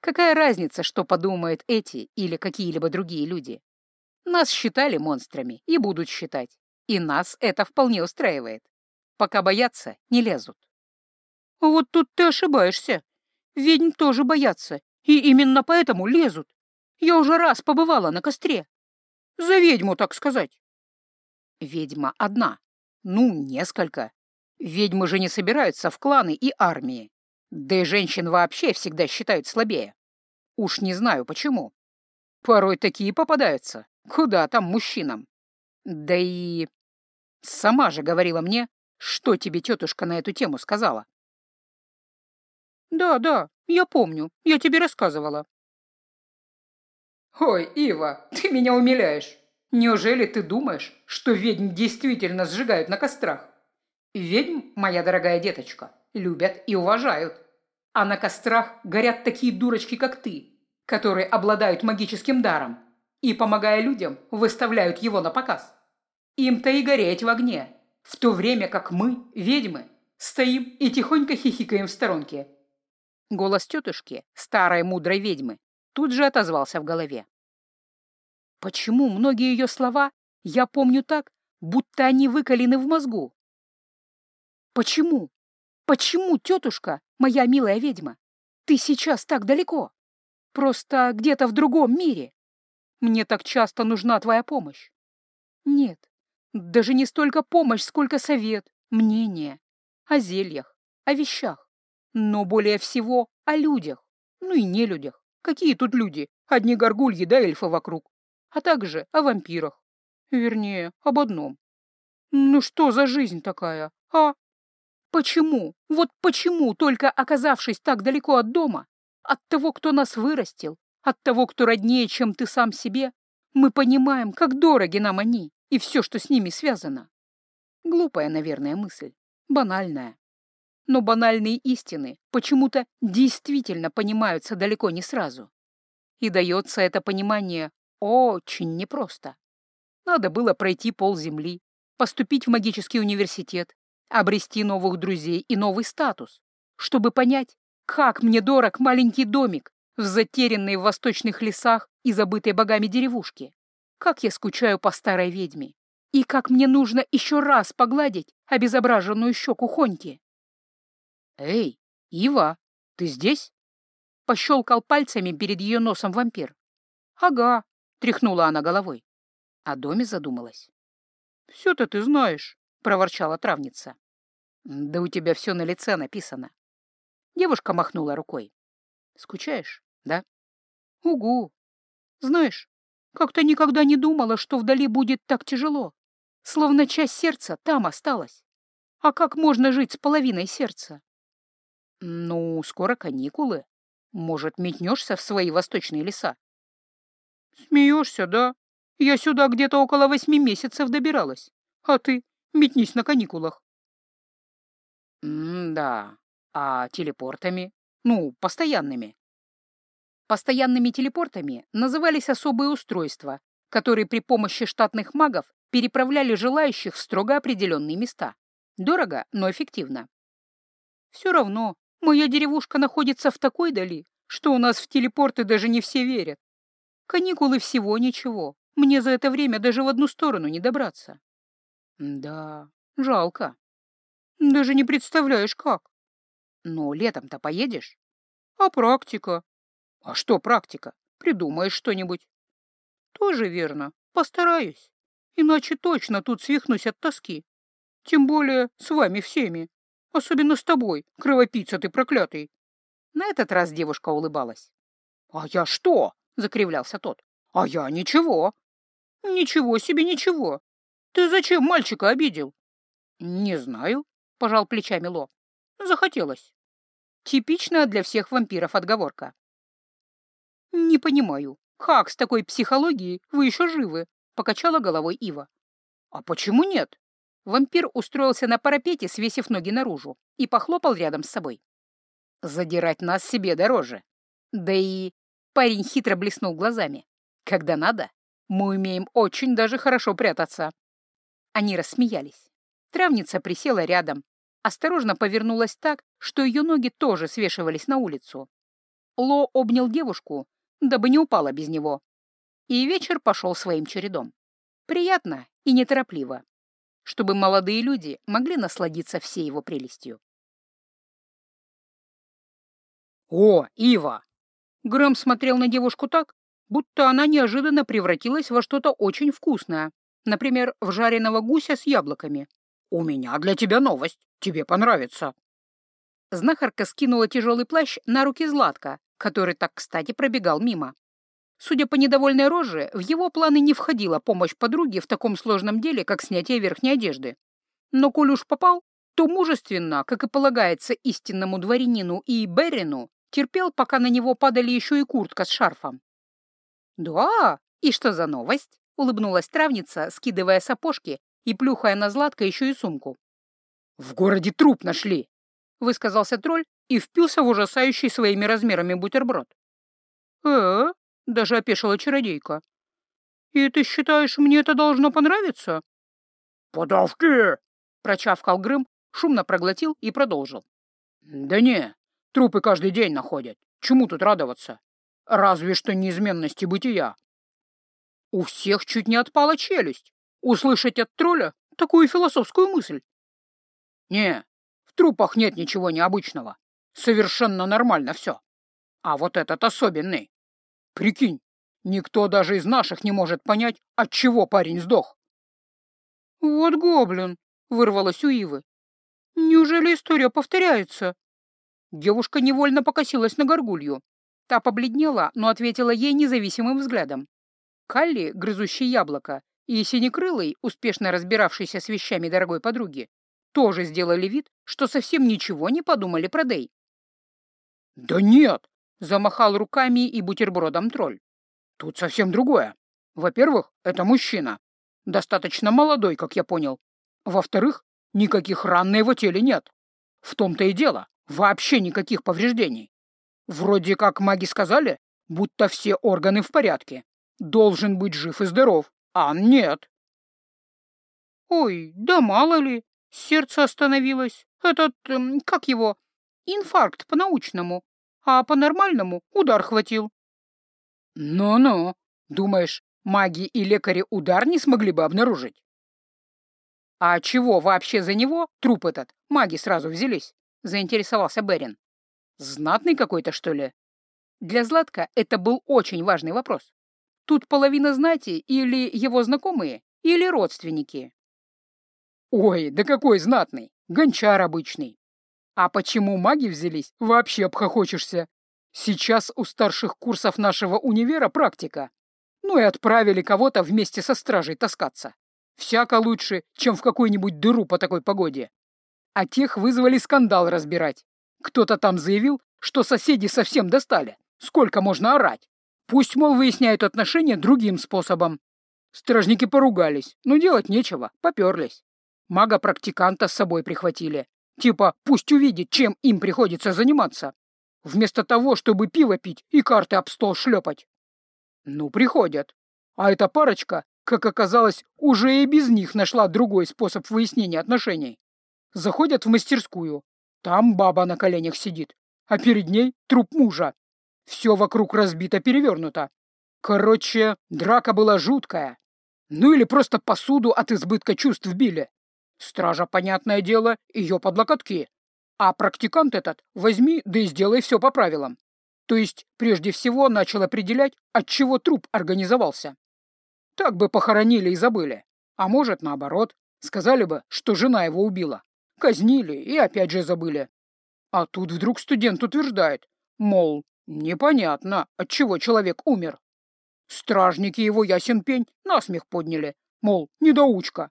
Какая разница, что подумают эти или какие-либо другие люди? Нас считали монстрами и будут считать. И нас это вполне устраивает. Пока боятся, не лезут. Вот тут ты ошибаешься. Ведьм тоже боятся, и именно поэтому лезут. Я уже раз побывала на костре. За ведьму, так сказать. Ведьма одна. Ну, несколько. Ведьмы же не собираются в кланы и армии. Да и женщин вообще всегда считают слабее. Уж не знаю почему. Порой такие попадаются. Куда там мужчинам? Да и... Сама же говорила мне, что тебе тетушка на эту тему сказала. Да, да, я помню, я тебе рассказывала. Ой, Ива, [LAUGHS] ты меня умиляешь. Неужели ты думаешь, что ведьм действительно сжигают на кострах? Ведьм, моя дорогая деточка, любят и уважают. А на кострах горят такие дурочки, как ты, которые обладают магическим даром и, помогая людям, выставляют его на показ. Им-то и гореть в огне, в то время как мы, ведьмы, стоим и тихонько хихикаем в сторонке. Голос тетушки, старой мудрой ведьмы, тут же отозвался в голове. Почему многие ее слова я помню так, будто они выколены в мозгу? Почему? Почему, тетушка, моя милая ведьма, ты сейчас так далеко? Просто где-то в другом мире. Мне так часто нужна твоя помощь. Нет, даже не столько помощь, сколько совет, мнение. О зельях, о вещах. Но более всего о людях. Ну и не людях. Какие тут люди? Одни горгульи да эльфы вокруг. А также о вампирах. Вернее, об одном. Ну что за жизнь такая, а? Почему, вот почему, только оказавшись так далеко от дома, от того, кто нас вырастил, от того, кто роднее, чем ты сам себе, мы понимаем, как дороги нам они и все, что с ними связано? Глупая, наверное, мысль, банальная. Но банальные истины почему-то действительно понимаются далеко не сразу. И дается это понимание очень непросто. Надо было пройти пол земли, поступить в магический университет, обрести новых друзей и новый статус, чтобы понять, как мне дорог маленький домик в затерянной в восточных лесах и забытой богами деревушке, как я скучаю по старой ведьме, и как мне нужно еще раз погладить обезображенную щеку Хоньки. «Эй, Ива, ты здесь?» — пощелкал пальцами перед ее носом вампир. «Ага», — тряхнула она головой. О доме задумалась. «Все-то ты знаешь», — проворчала травница. «Да у тебя все на лице написано». Девушка махнула рукой. «Скучаешь, да?» «Угу. Знаешь, как-то никогда не думала, что вдали будет так тяжело. Словно часть сердца там осталась. А как можно жить с половиной сердца?» «Ну, скоро каникулы. Может, метнешься в свои восточные леса?» «Смеешься, да? Я сюда где-то около восьми месяцев добиралась. А ты метнись на каникулах. М-да. А телепортами? Ну, постоянными. Постоянными телепортами назывались особые устройства, которые при помощи штатных магов переправляли желающих в строго определенные места. Дорого, но эффективно. Все равно, моя деревушка находится в такой дали, что у нас в телепорты даже не все верят. Каникулы всего ничего, мне за это время даже в одну сторону не добраться. Да, жалко. Даже не представляешь, как. Но летом-то поедешь? А практика? А что практика? Придумаешь что-нибудь. Тоже верно. Постараюсь. Иначе точно тут свихнусь от тоски. Тем более с вами всеми. Особенно с тобой, кровопийца ты проклятый. На этот раз девушка улыбалась. «А я что?» — закривлялся тот. «А я ничего». «Ничего себе, ничего. Ты зачем мальчика обидел?» «Не знаю», — пожал плечами Ло. «Захотелось». Типичная для всех вампиров отговорка. «Не понимаю, как с такой психологией вы еще живы?» — покачала головой Ива. «А почему нет?» Вампир устроился на парапете, свесив ноги наружу, и похлопал рядом с собой. «Задирать нас себе дороже. Да и Парень хитро блеснул глазами. Когда надо, мы умеем очень даже хорошо прятаться. Они рассмеялись. Травница присела рядом, осторожно повернулась так, что ее ноги тоже свешивались на улицу. Ло обнял девушку, дабы не упала без него. И вечер пошел своим чередом. Приятно и неторопливо, чтобы молодые люди могли насладиться всей его прелестью. «О, Ива!» Грэм смотрел на девушку так, будто она неожиданно превратилась во что-то очень вкусное, например, в жареного гуся с яблоками. «У меня для тебя новость. Тебе понравится». Знахарка скинула тяжелый плащ на руки Златка, который так кстати пробегал мимо. Судя по недовольной роже, в его планы не входила помощь подруге в таком сложном деле, как снятие верхней одежды. Но коль уж попал, то мужественно, как и полагается истинному дворянину и Берину, терпел, пока на него падали еще и куртка с шарфом. «Да? И что за новость?» — улыбнулась травница, скидывая сапожки и плюхая на Златка еще и сумку. «В городе труп нашли!» — высказался тролль и впился в ужасающий своими размерами бутерброд. «Э, даже опешила чародейка. «И ты считаешь, мне это должно понравиться?» «Подавки!» — прочавкал Грым, шумно проглотил и продолжил. «Да не, трупы каждый день находят. Чему тут радоваться? Разве что неизменности бытия». У всех чуть не отпала челюсть. Услышать от тролля такую философскую мысль. «Не, в трупах нет ничего необычного. Совершенно нормально все. А вот этот особенный. Прикинь, никто даже из наших не может понять, от чего парень сдох. «Вот гоблин!» — вырвалось у Ивы. «Неужели история повторяется?» Девушка невольно покосилась на горгулью. Та побледнела, но ответила ей независимым взглядом. Калли, грызущий яблоко, и Синекрылый, успешно разбиравшийся с вещами дорогой подруги, тоже сделали вид, что совсем ничего не подумали про Дэй. «Да нет!» Замахал руками и бутербродом тролль. Тут совсем другое. Во-первых, это мужчина. Достаточно молодой, как я понял. Во-вторых, никаких ран на его теле нет. В том-то и дело, вообще никаких повреждений. Вроде как маги сказали, будто все органы в порядке. Должен быть жив и здоров, а нет. Ой, да мало ли, сердце остановилось. Этот, эм, как его, инфаркт по-научному а по-нормальному удар хватил. Ну-ну, думаешь, маги и лекари удар не смогли бы обнаружить? А чего вообще за него, труп этот, маги сразу взялись? Заинтересовался Берин. Знатный какой-то, что ли? Для Златка это был очень важный вопрос. Тут половина знати или его знакомые, или родственники. Ой, да какой знатный! Гончар обычный. А почему маги взялись, вообще обхохочешься. Сейчас у старших курсов нашего универа практика. Ну и отправили кого-то вместе со стражей таскаться. Всяко лучше, чем в какую-нибудь дыру по такой погоде. А тех вызвали скандал разбирать. Кто-то там заявил, что соседи совсем достали. Сколько можно орать? Пусть, мол, выясняют отношения другим способом. Стражники поругались, но делать нечего, поперлись. Мага-практиканта с собой прихватили. Типа, пусть увидит, чем им приходится заниматься. Вместо того, чтобы пиво пить и карты об стол шлепать. Ну, приходят. А эта парочка, как оказалось, уже и без них нашла другой способ выяснения отношений. Заходят в мастерскую. Там баба на коленях сидит, а перед ней труп мужа. Все вокруг разбито-перевернуто. Короче, драка была жуткая. Ну или просто посуду от избытка чувств били. Стража, понятное дело, ее под локотки. А практикант этот возьми, да и сделай все по правилам. То есть, прежде всего, начал определять, от чего труп организовался. Так бы похоронили и забыли. А может, наоборот, сказали бы, что жена его убила. Казнили и опять же забыли. А тут вдруг студент утверждает, мол, непонятно, от чего человек умер. Стражники его ясен пень насмех подняли, мол, недоучка,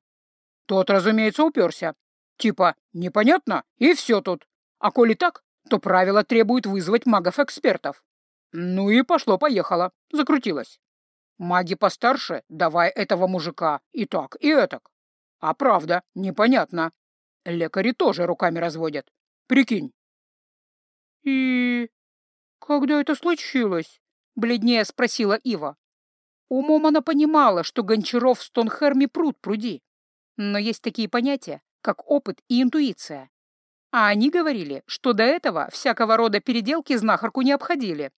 тот, разумеется, уперся. Типа, непонятно, и все тут. А коли так, то правило требует вызвать магов-экспертов. Ну и пошло-поехало, закрутилось. Маги постарше, давай этого мужика и так, и этак. А правда, непонятно. Лекари тоже руками разводят. Прикинь. И когда это случилось? бледнее спросила Ива. Умом она понимала, что Гончаров с Тонхерми пруд пруди. Но есть такие понятия, как опыт и интуиция. А они говорили, что до этого всякого рода переделки знахарку не обходили.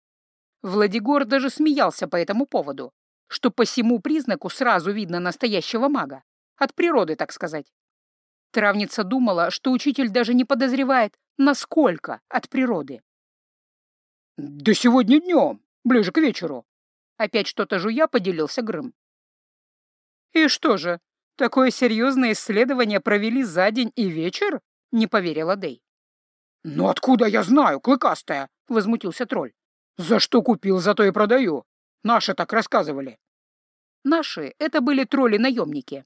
Владигор даже смеялся по этому поводу, что по всему признаку сразу видно настоящего мага. От природы, так сказать. Травница думала, что учитель даже не подозревает, насколько от природы. «Да сегодня днем, ближе к вечеру», Опять что-то жуя поделился Грым. «И что же, такое серьезное исследование провели за день и вечер?» — не поверила Дэй. «Ну откуда я знаю, клыкастая?» — возмутился тролль. «За что купил, зато и продаю. Наши так рассказывали». Наши — это были тролли-наемники.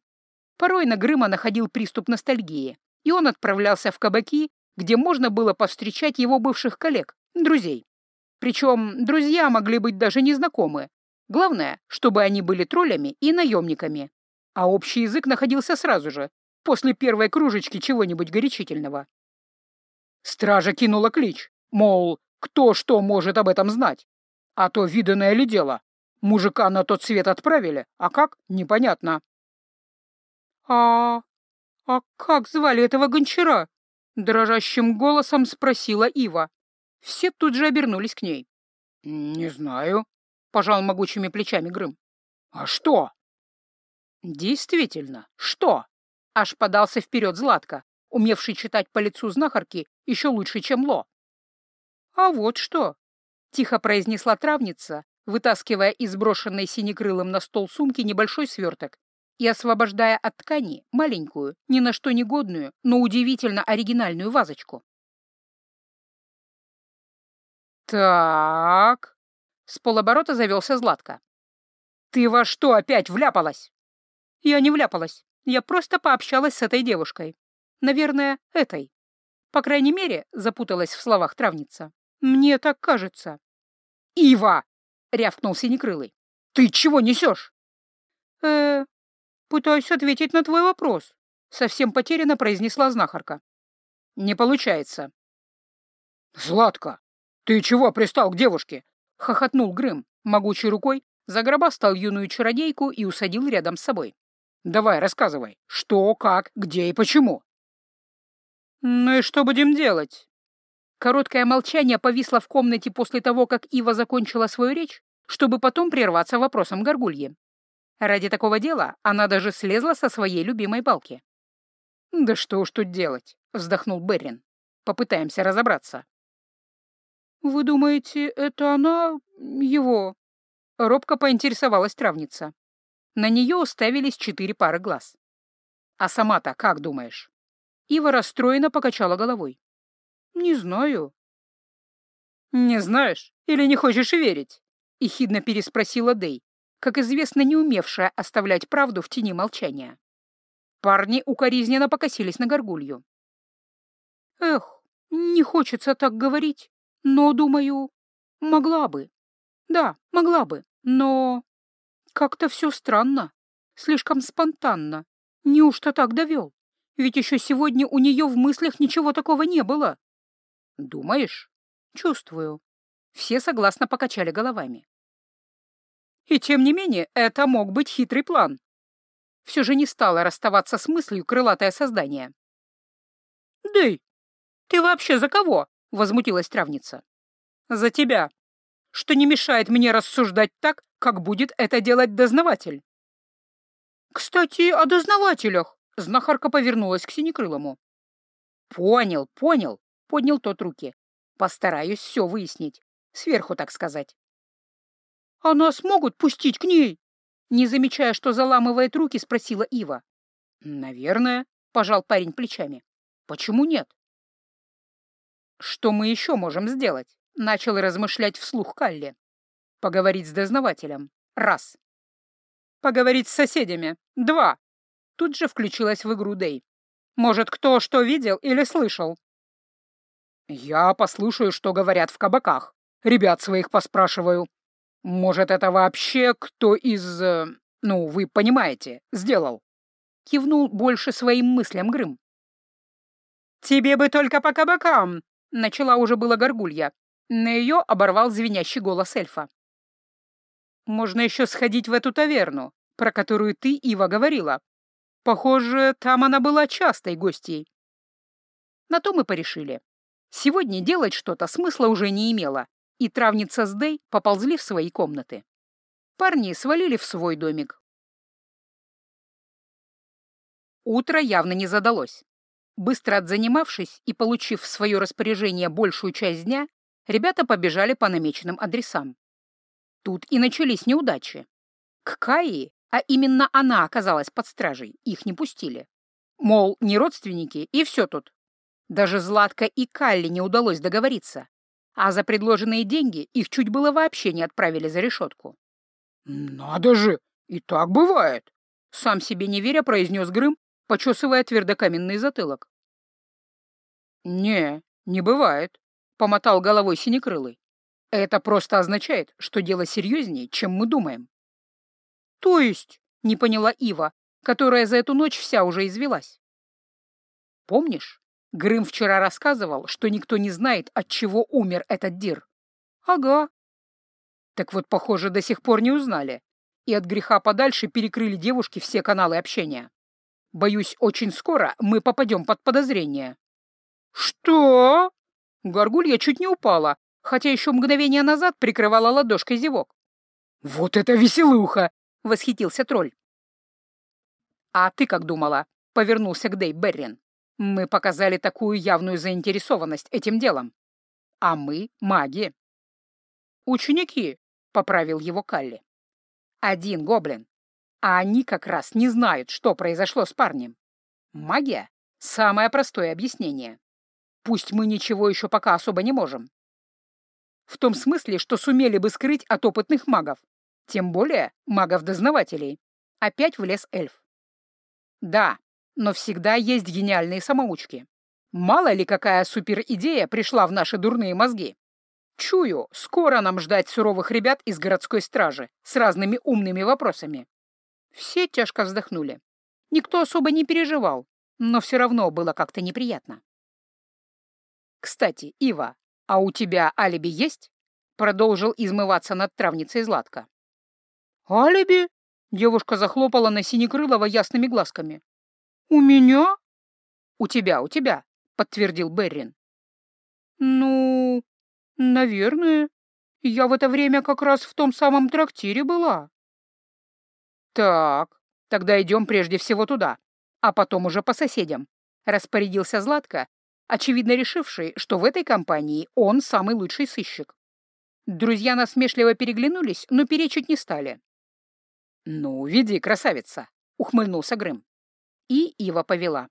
Порой на Грыма находил приступ ностальгии, и он отправлялся в кабаки, где можно было повстречать его бывших коллег, друзей. Причем друзья могли быть даже незнакомы, Главное, чтобы они были троллями и наемниками. А общий язык находился сразу же, после первой кружечки чего-нибудь горячительного. Стража кинула клич, мол, кто что может об этом знать. А то виданное ли дело. Мужика на тот свет отправили, а как — непонятно. «А... а как звали этого гончара?» — дрожащим голосом спросила Ива. Все тут же обернулись к ней. «Не знаю», пожал могучими плечами Грым. «А что?» «Действительно, что?» Аж подался вперед Златко, умевший читать по лицу знахарки еще лучше, чем Ло. «А вот что!» — тихо произнесла травница, вытаскивая из брошенной синекрылым на стол сумки небольшой сверток и освобождая от ткани маленькую, ни на что негодную, но удивительно оригинальную вазочку. «Так...» С полоборота завелся Златко. «Ты во что опять вляпалась?» «Я не вляпалась. Я просто пообщалась с этой девушкой. Наверное, этой. По крайней мере, запуталась в словах травница. Мне так кажется». «Ива!» — рявкнул Синекрылый. «Ты чего несешь?» э пытаюсь ответить на твой вопрос», — совсем потерянно произнесла знахарка. «Не получается». «Златка, ты чего пристал к девушке? — хохотнул Грым, могучей рукой загробастал юную чародейку и усадил рядом с собой. «Давай, рассказывай, что, как, где и почему?» «Ну и что будем делать?» Короткое молчание повисло в комнате после того, как Ива закончила свою речь, чтобы потом прерваться вопросом горгульи. Ради такого дела она даже слезла со своей любимой балки. «Да что уж тут делать», — вздохнул Беррин. «Попытаемся разобраться». «Вы думаете, это она... его?» Робко поинтересовалась травница. На нее уставились четыре пары глаз. «А сама-то как думаешь?» Ива расстроенно покачала головой. «Не знаю». «Не знаешь или не хочешь верить?» — ехидно переспросила Дэй, как известно, не умевшая оставлять правду в тени молчания. Парни укоризненно покосились на горгулью. «Эх, не хочется так говорить», но, думаю, могла бы. Да, могла бы, но... Как-то все странно, слишком спонтанно. Неужто так довел? Ведь еще сегодня у нее в мыслях ничего такого не было. Думаешь? Чувствую. Все согласно покачали головами. И тем не менее, это мог быть хитрый план. Все же не стало расставаться с мыслью крылатое создание. «Дэй, ты вообще за кого?» — возмутилась травница. «За тебя. Что не мешает мне рассуждать так, как будет это делать дознаватель». «Кстати, о дознавателях!» — знахарка повернулась к Синекрылому. «Понял, понял», — поднял тот руки. «Постараюсь все выяснить. Сверху, так сказать». «А нас могут пустить к ней?» Не замечая, что заламывает руки, спросила Ива. «Наверное», — пожал парень плечами. «Почему нет?» «Что мы еще можем сделать?» — начал размышлять вслух Калли. «Поговорить с дознавателем. Раз. Поговорить с соседями. Два». Тут же включилась в игру Дэй. «Может, кто что видел или слышал?» «Я послушаю, что говорят в кабаках. Ребят своих поспрашиваю. Может, это вообще кто из... Э, ну, вы понимаете, сделал?» Кивнул больше своим мыслям Грым. «Тебе бы только по кабакам!» Начала уже было горгулья. На ее оборвал звенящий голос эльфа. Можно еще сходить в эту таверну, про которую ты, Ива, говорила. Похоже, там она была частой гостьей. На то мы порешили. Сегодня делать что-то смысла уже не имело, и травница с Дэй поползли в свои комнаты. Парни свалили в свой домик. Утро явно не задалось. Быстро отзанимавшись и получив в свое распоряжение большую часть дня, ребята побежали по намеченным адресам. Тут и начались неудачи. К Каи, а именно она оказалась под стражей, их не пустили. Мол, не родственники, и все тут. Даже Златка и Калли не удалось договориться, а за предложенные деньги их чуть было вообще не отправили за решетку. «Надо же! И так бывает!» Сам себе не веря, произнес Грым, почесывая твердокаменный затылок. «Не, не бывает», — помотал головой Синекрылый. «Это просто означает, что дело серьезнее, чем мы думаем». «То есть?» — не поняла Ива, которая за эту ночь вся уже извелась. «Помнишь, Грым вчера рассказывал, что никто не знает, от чего умер этот Дир?» «Ага». «Так вот, похоже, до сих пор не узнали, и от греха подальше перекрыли девушке все каналы общения. Боюсь, очень скоро мы попадем под подозрение». «Что?» Горгулья чуть не упала, хотя еще мгновение назад прикрывала ладошкой зевок. «Вот это веселуха!» — восхитился тролль. «А ты как думала?» — повернулся к Дэй Беррин. «Мы показали такую явную заинтересованность этим делом. А мы — маги». «Ученики», — поправил его Калли. «Один гоблин, а они как раз не знают, что произошло с парнем. Магия — самое простое объяснение. Пусть мы ничего еще пока особо не можем. В том смысле, что сумели бы скрыть от опытных магов, тем более магов-дознавателей. Опять влез эльф. Да, но всегда есть гениальные самоучки. Мало ли какая суперидея пришла в наши дурные мозги. Чую, скоро нам ждать суровых ребят из городской стражи с разными умными вопросами. Все тяжко вздохнули. Никто особо не переживал, но все равно было как-то неприятно. «Кстати, Ива, а у тебя алиби есть?» Продолжил измываться над травницей Златка. «Алиби?» — девушка захлопала на Синекрылова ясными глазками. «У меня?» «У тебя, у тебя», — подтвердил Беррин. «Ну, наверное. Я в это время как раз в том самом трактире была». «Так, тогда идем прежде всего туда, а потом уже по соседям», — распорядился Златко, очевидно решивший, что в этой компании он самый лучший сыщик. Друзья насмешливо переглянулись, но перечить не стали. «Ну, веди, красавица!» — ухмыльнулся Грым. И Ива повела.